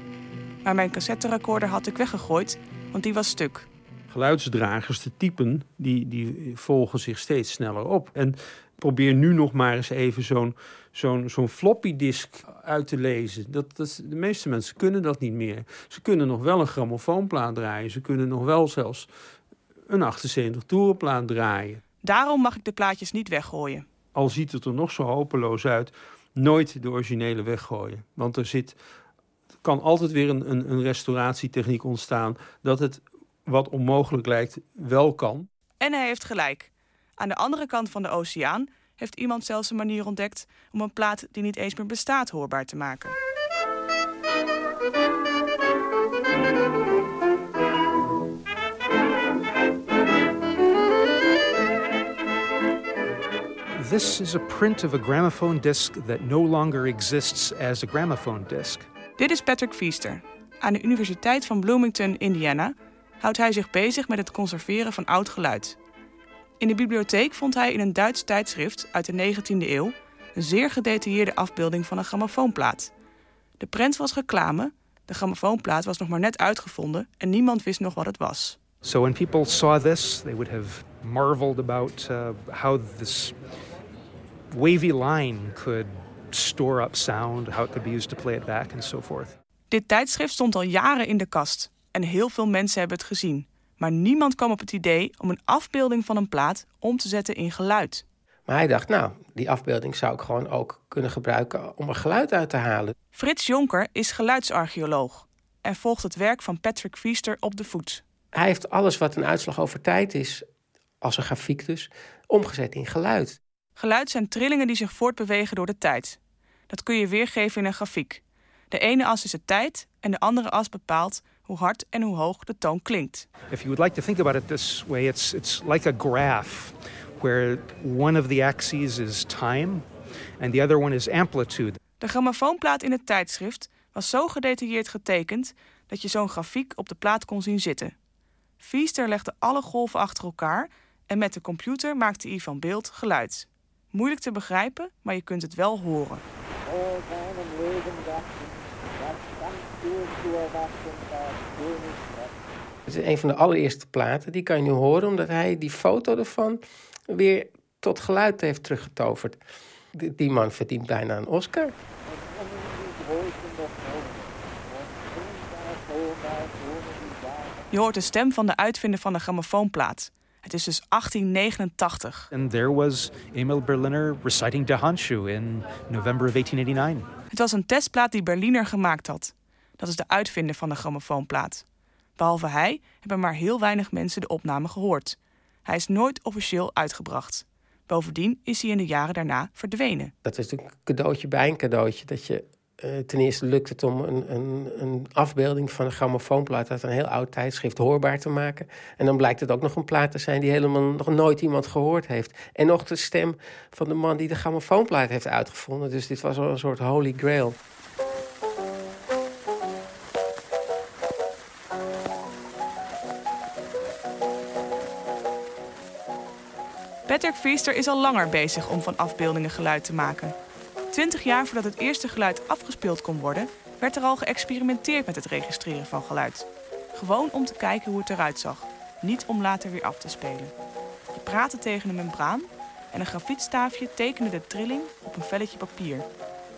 Maar mijn cassetterecorder had ik weggegooid, want die was stuk. Geluidsdragers, de typen, die, die volgen zich steeds sneller op. En probeer nu nog maar eens even zo'n zo'n zo'n floppy disk uit te lezen. Dat, dat, de meeste mensen kunnen dat niet meer. Ze kunnen nog wel een grammofoonplaat draaien. Ze kunnen nog wel zelfs een 78 toerenplaat draaien. Daarom mag ik de plaatjes niet weggooien. Al ziet het er nog zo hopeloos uit, nooit de originele weggooien. Want er zit, kan altijd weer een, een, een restauratietechniek ontstaan dat het wat onmogelijk lijkt wel kan. En hij heeft gelijk. Aan de andere kant van de oceaan heeft iemand zelfs een manier ontdekt om een plaat die niet eens meer bestaat hoorbaar te maken. This is a print of a gramophone disc that no longer exists as a gramophone disc. Dit is Patrick Feaster. Aan de Universiteit van Bloomington, Indiana, houdt hij zich bezig met het conserveren van oud geluid. In de bibliotheek vond hij in een Duits tijdschrift uit de 19e eeuw een zeer gedetailleerde afbeelding van een grammofoonplaat. De prent was reclame, de grammofoonplaat was nog maar net uitgevonden en niemand wist nog wat het was. So when people saw this, they would have marveled about uh, how this wavy line could store up sound, how it could be used to play it back and so forth. Dit tijdschrift stond al jaren in de kast en heel veel mensen hebben het gezien. Maar niemand kwam op het idee om een afbeelding van een plaat om te zetten in geluid. Maar hij dacht, nou, die afbeelding zou ik gewoon ook kunnen gebruiken om er geluid uit te halen. Frits Jonker is geluidsarcheoloog en volgt het werk van Patrick Feaster op de voet. Hij heeft alles wat een uitslag over tijd is, als een grafiek dus, omgezet in geluid. Geluid zijn trillingen die zich voortbewegen door de tijd. Dat kun je weergeven in een grafiek. De ene as is de tijd en de andere as bepaalt hoe hard en hoe hoog de toon klinkt. If you would like to think about it this way, it's, it's like a graph where one of the axes is time and the other one is amplitude. De grammofoonplaat in het tijdschrift was zo gedetailleerd getekend dat je zo'n grafiek op de plaat kon zien zitten. Feaster legde alle golven achter elkaar en met de computer maakte hij van beeld geluid. Moeilijk te begrijpen, maar je kunt het wel horen. Het is een van de allereerste platen, die kan je nu horen, omdat hij die foto ervan weer tot geluid heeft teruggetoverd. Die, die man verdient bijna een Oscar. Je hoort de stem van de uitvinder van de grammofoonplaat. Het is dus 1889. And there was Emil Berliner reciting Der Handschuh in November of 1889. Het was een testplaat die Berliner gemaakt had. Dat is de uitvinder van de grammofoonplaat. Behalve hij hebben maar heel weinig mensen de opname gehoord. Hij is nooit officieel uitgebracht. Bovendien is hij in de jaren daarna verdwenen. Dat is een cadeautje bij een cadeautje. Dat je ten eerste lukt het om een, een, een, afbeelding van een grammofoonplaat uit een heel oud tijdschrift hoorbaar te maken. En dan blijkt het ook nog een plaat te zijn die helemaal nog nooit iemand gehoord heeft. En nog de stem van de man die de grammofoonplaat heeft uitgevonden. Dus dit was al een soort holy grail. Patrick Feaster is al langer bezig om van afbeeldingen geluid te maken. Twintig jaar voordat het eerste geluid afgespeeld kon worden, werd er al geëxperimenteerd met het registreren van geluid. Gewoon om te kijken hoe het eruit zag, niet om later weer af te spelen. Je praatte tegen een membraan en een grafietstaafje tekende de trilling op een velletje papier.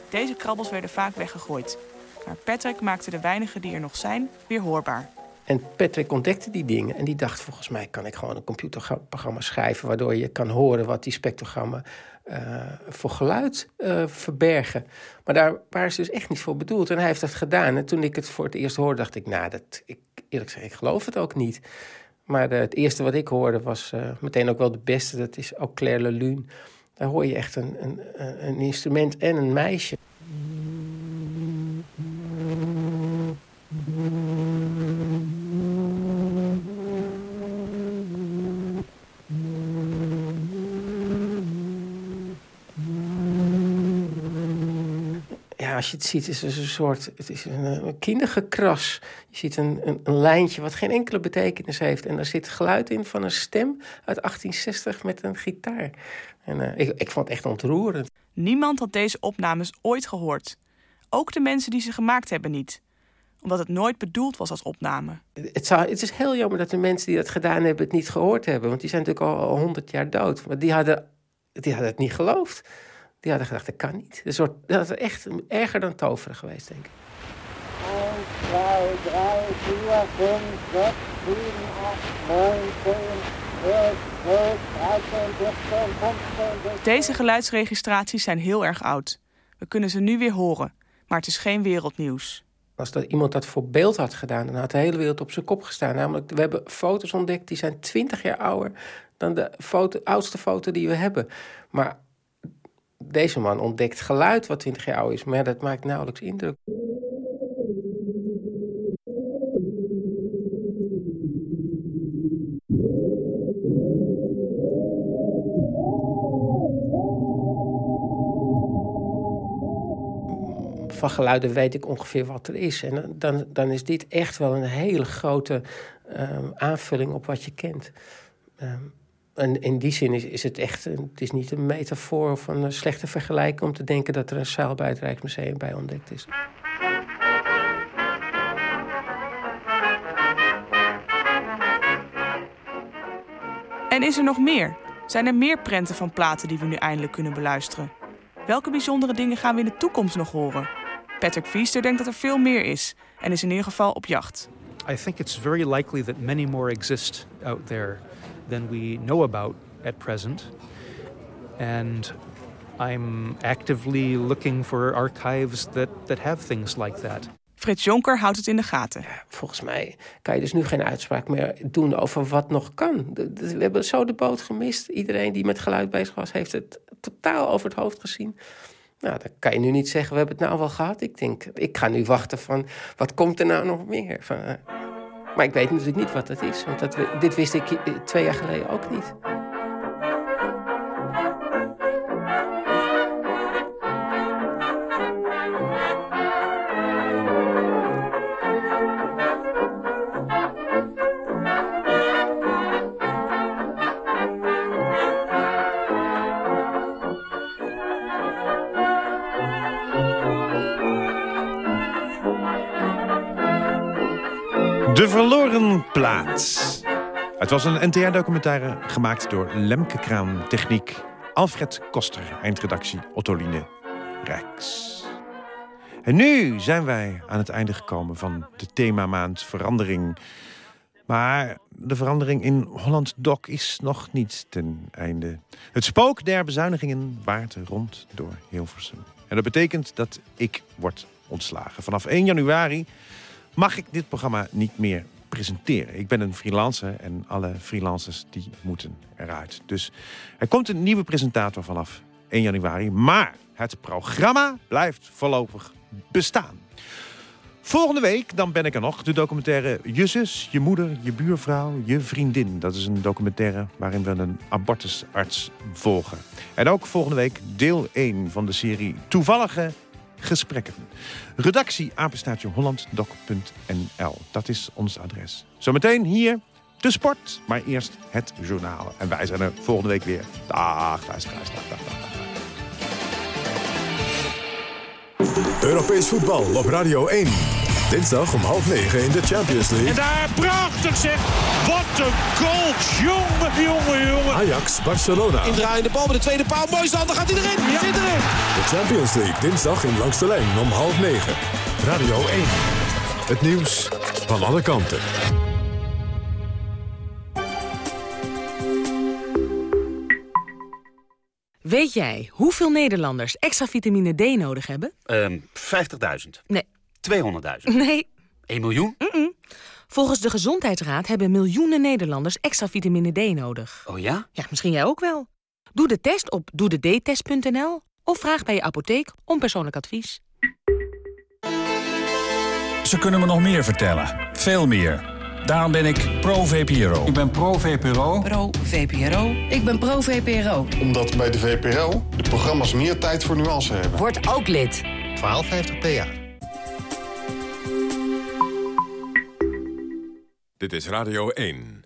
Deze krabbels werden vaak weggegooid, maar Patrick maakte de weinige die er nog zijn weer hoorbaar. En Patrick ontdekte die dingen en die dacht: volgens mij kan ik gewoon een computerprogramma schrijven waardoor je kan horen wat die spectrogrammen uh, voor geluid uh, verbergen. Maar daar waren ze dus echt niet voor bedoeld. En hij heeft dat gedaan. En toen ik het voor het eerst hoorde, dacht ik: nou, dat, ik, eerlijk gezegd, ik geloof het ook niet. Maar het eerste wat ik hoorde was meteen ook wel de beste. Dat is ook Claire Lelune. Daar hoor je echt een, een, een instrument en een meisje. Als je het ziet, is het een soort. Het is een, een kindergekras. Je ziet een, een, een, lijntje wat geen enkele betekenis heeft. En daar zit geluid in van een stem uit 1860 met een gitaar. En uh, ik, ik vond het echt ontroerend. Niemand had deze opnames ooit gehoord. Ook de mensen die ze gemaakt hebben niet omdat het nooit bedoeld was als opname. Het, zou, het is heel jammer dat de mensen die dat gedaan hebben het niet gehoord hebben. Want die zijn natuurlijk al honderd jaar dood. Maar die hadden, die hadden het niet geloofd. Die hadden gedacht, dat kan niet. Een soort, dat is echt erger dan toveren geweest, denk ik. 1, 2, 3, 4, 5, 6, 7, 8, 9, 10, 11, 12, 13, 14, 15... Deze geluidsregistraties zijn heel erg oud. We kunnen ze nu weer horen, maar het is geen wereldnieuws. Als dat iemand dat voor beeld had gedaan, dan had de hele wereld op zijn kop gestaan. Namelijk, we hebben foto's ontdekt die zijn 20 jaar ouder dan de foto, oudste foto die we hebben. Maar deze man ontdekt geluid wat 20 jaar oud is, maar dat maakt nauwelijks indruk. van geluiden weet ik ongeveer wat er is. En dan, dan is dit echt wel een hele grote um, aanvulling op wat je kent. Um, en in die zin is, is het echt, het is niet een metafoor of een slechte vergelijking om te denken dat er een zaal bij het Rijksmuseum bij ontdekt is. En is er nog meer? Zijn er meer prenten van platen die we nu eindelijk kunnen beluisteren? Welke bijzondere dingen gaan we in de toekomst nog horen? Patrick Viester denkt dat er veel meer is en is in ieder geval op jacht. I think it's very likely that many more exist out there than we know about at present. And I'm actively looking for archives that, that have things like that. Frits Jonker houdt het in de gaten. Volgens mij kan je dus nu geen uitspraak meer doen over wat nog kan. We hebben zo de boot gemist. Iedereen die met geluid bezig was, heeft het totaal over het hoofd gezien. Nou, dan kan je nu niet zeggen, we hebben het nou wel gehad. Ik denk, ik ga nu wachten van, wat komt er nou nog meer? Van, uh, maar ik weet natuurlijk niet wat het is. Want dat, dit wist ik twee jaar geleden ook niet. Was een NTR-documentaire gemaakt door Lemke Kraan Techniek, Alfred Koster, eindredactie Ottoline Rijks. En nu zijn wij aan het einde gekomen van de themamaand verandering. Maar de verandering in Holland Doc is nog niet ten einde. Het spook der bezuinigingen waart rond door Hilversum. En dat betekent dat ik word ontslagen. Vanaf 1 januari mag ik dit programma niet meer presenteren. Ik ben een freelancer en alle freelancers die moeten eruit. Dus er komt een nieuwe presentator vanaf 1 januari. Maar het programma blijft voorlopig bestaan. Volgende week dan ben ik er nog. De documentaire Je zus, je moeder, je buurvrouw, je vriendin. Dat is een documentaire waarin we een abortusarts volgen. En ook volgende week deel 1 van de serie Toevallige gesprekken. Redactie apenstaatje hollanddoc.nl. Dat is ons adres. Zometeen hier de sport, maar eerst het journaal. En wij zijn er volgende week weer. Dag, luisteraars. Dag, dag, dag. Europees voetbal op Radio 1. Dinsdag om half negen in de Champions League. En daar prachtig zeg. Wat een goal. Jongen, jongen, jongen. Ajax, Barcelona. Indraaiende bal met de tweede paal. Mooi stand, dan gaat hij erin. Ja. Zit erin. De Champions League dinsdag in Langs de Lijn om half negen. Radio 1. Het nieuws van alle kanten. Weet jij hoeveel Nederlanders extra vitamine D nodig hebben? Um, 50.000. Nee. 200.000. Nee. 1 miljoen? Mm -mm. Volgens de Gezondheidsraad hebben miljoenen Nederlanders extra vitamine D nodig. Oh ja? Ja, misschien jij ook wel. Doe de test op doedetest.nl of vraag bij je apotheek om persoonlijk advies. Ze kunnen me nog meer vertellen. Veel meer. Daarom ben ik pro-VPRO. Ik ben pro-VPRO. Pro-VPRO. Ik ben pro-VPRO. Omdat bij de VPRO de programma's meer tijd voor nuance hebben. Word ook lid. 1250 PA. Dit is Radio 1.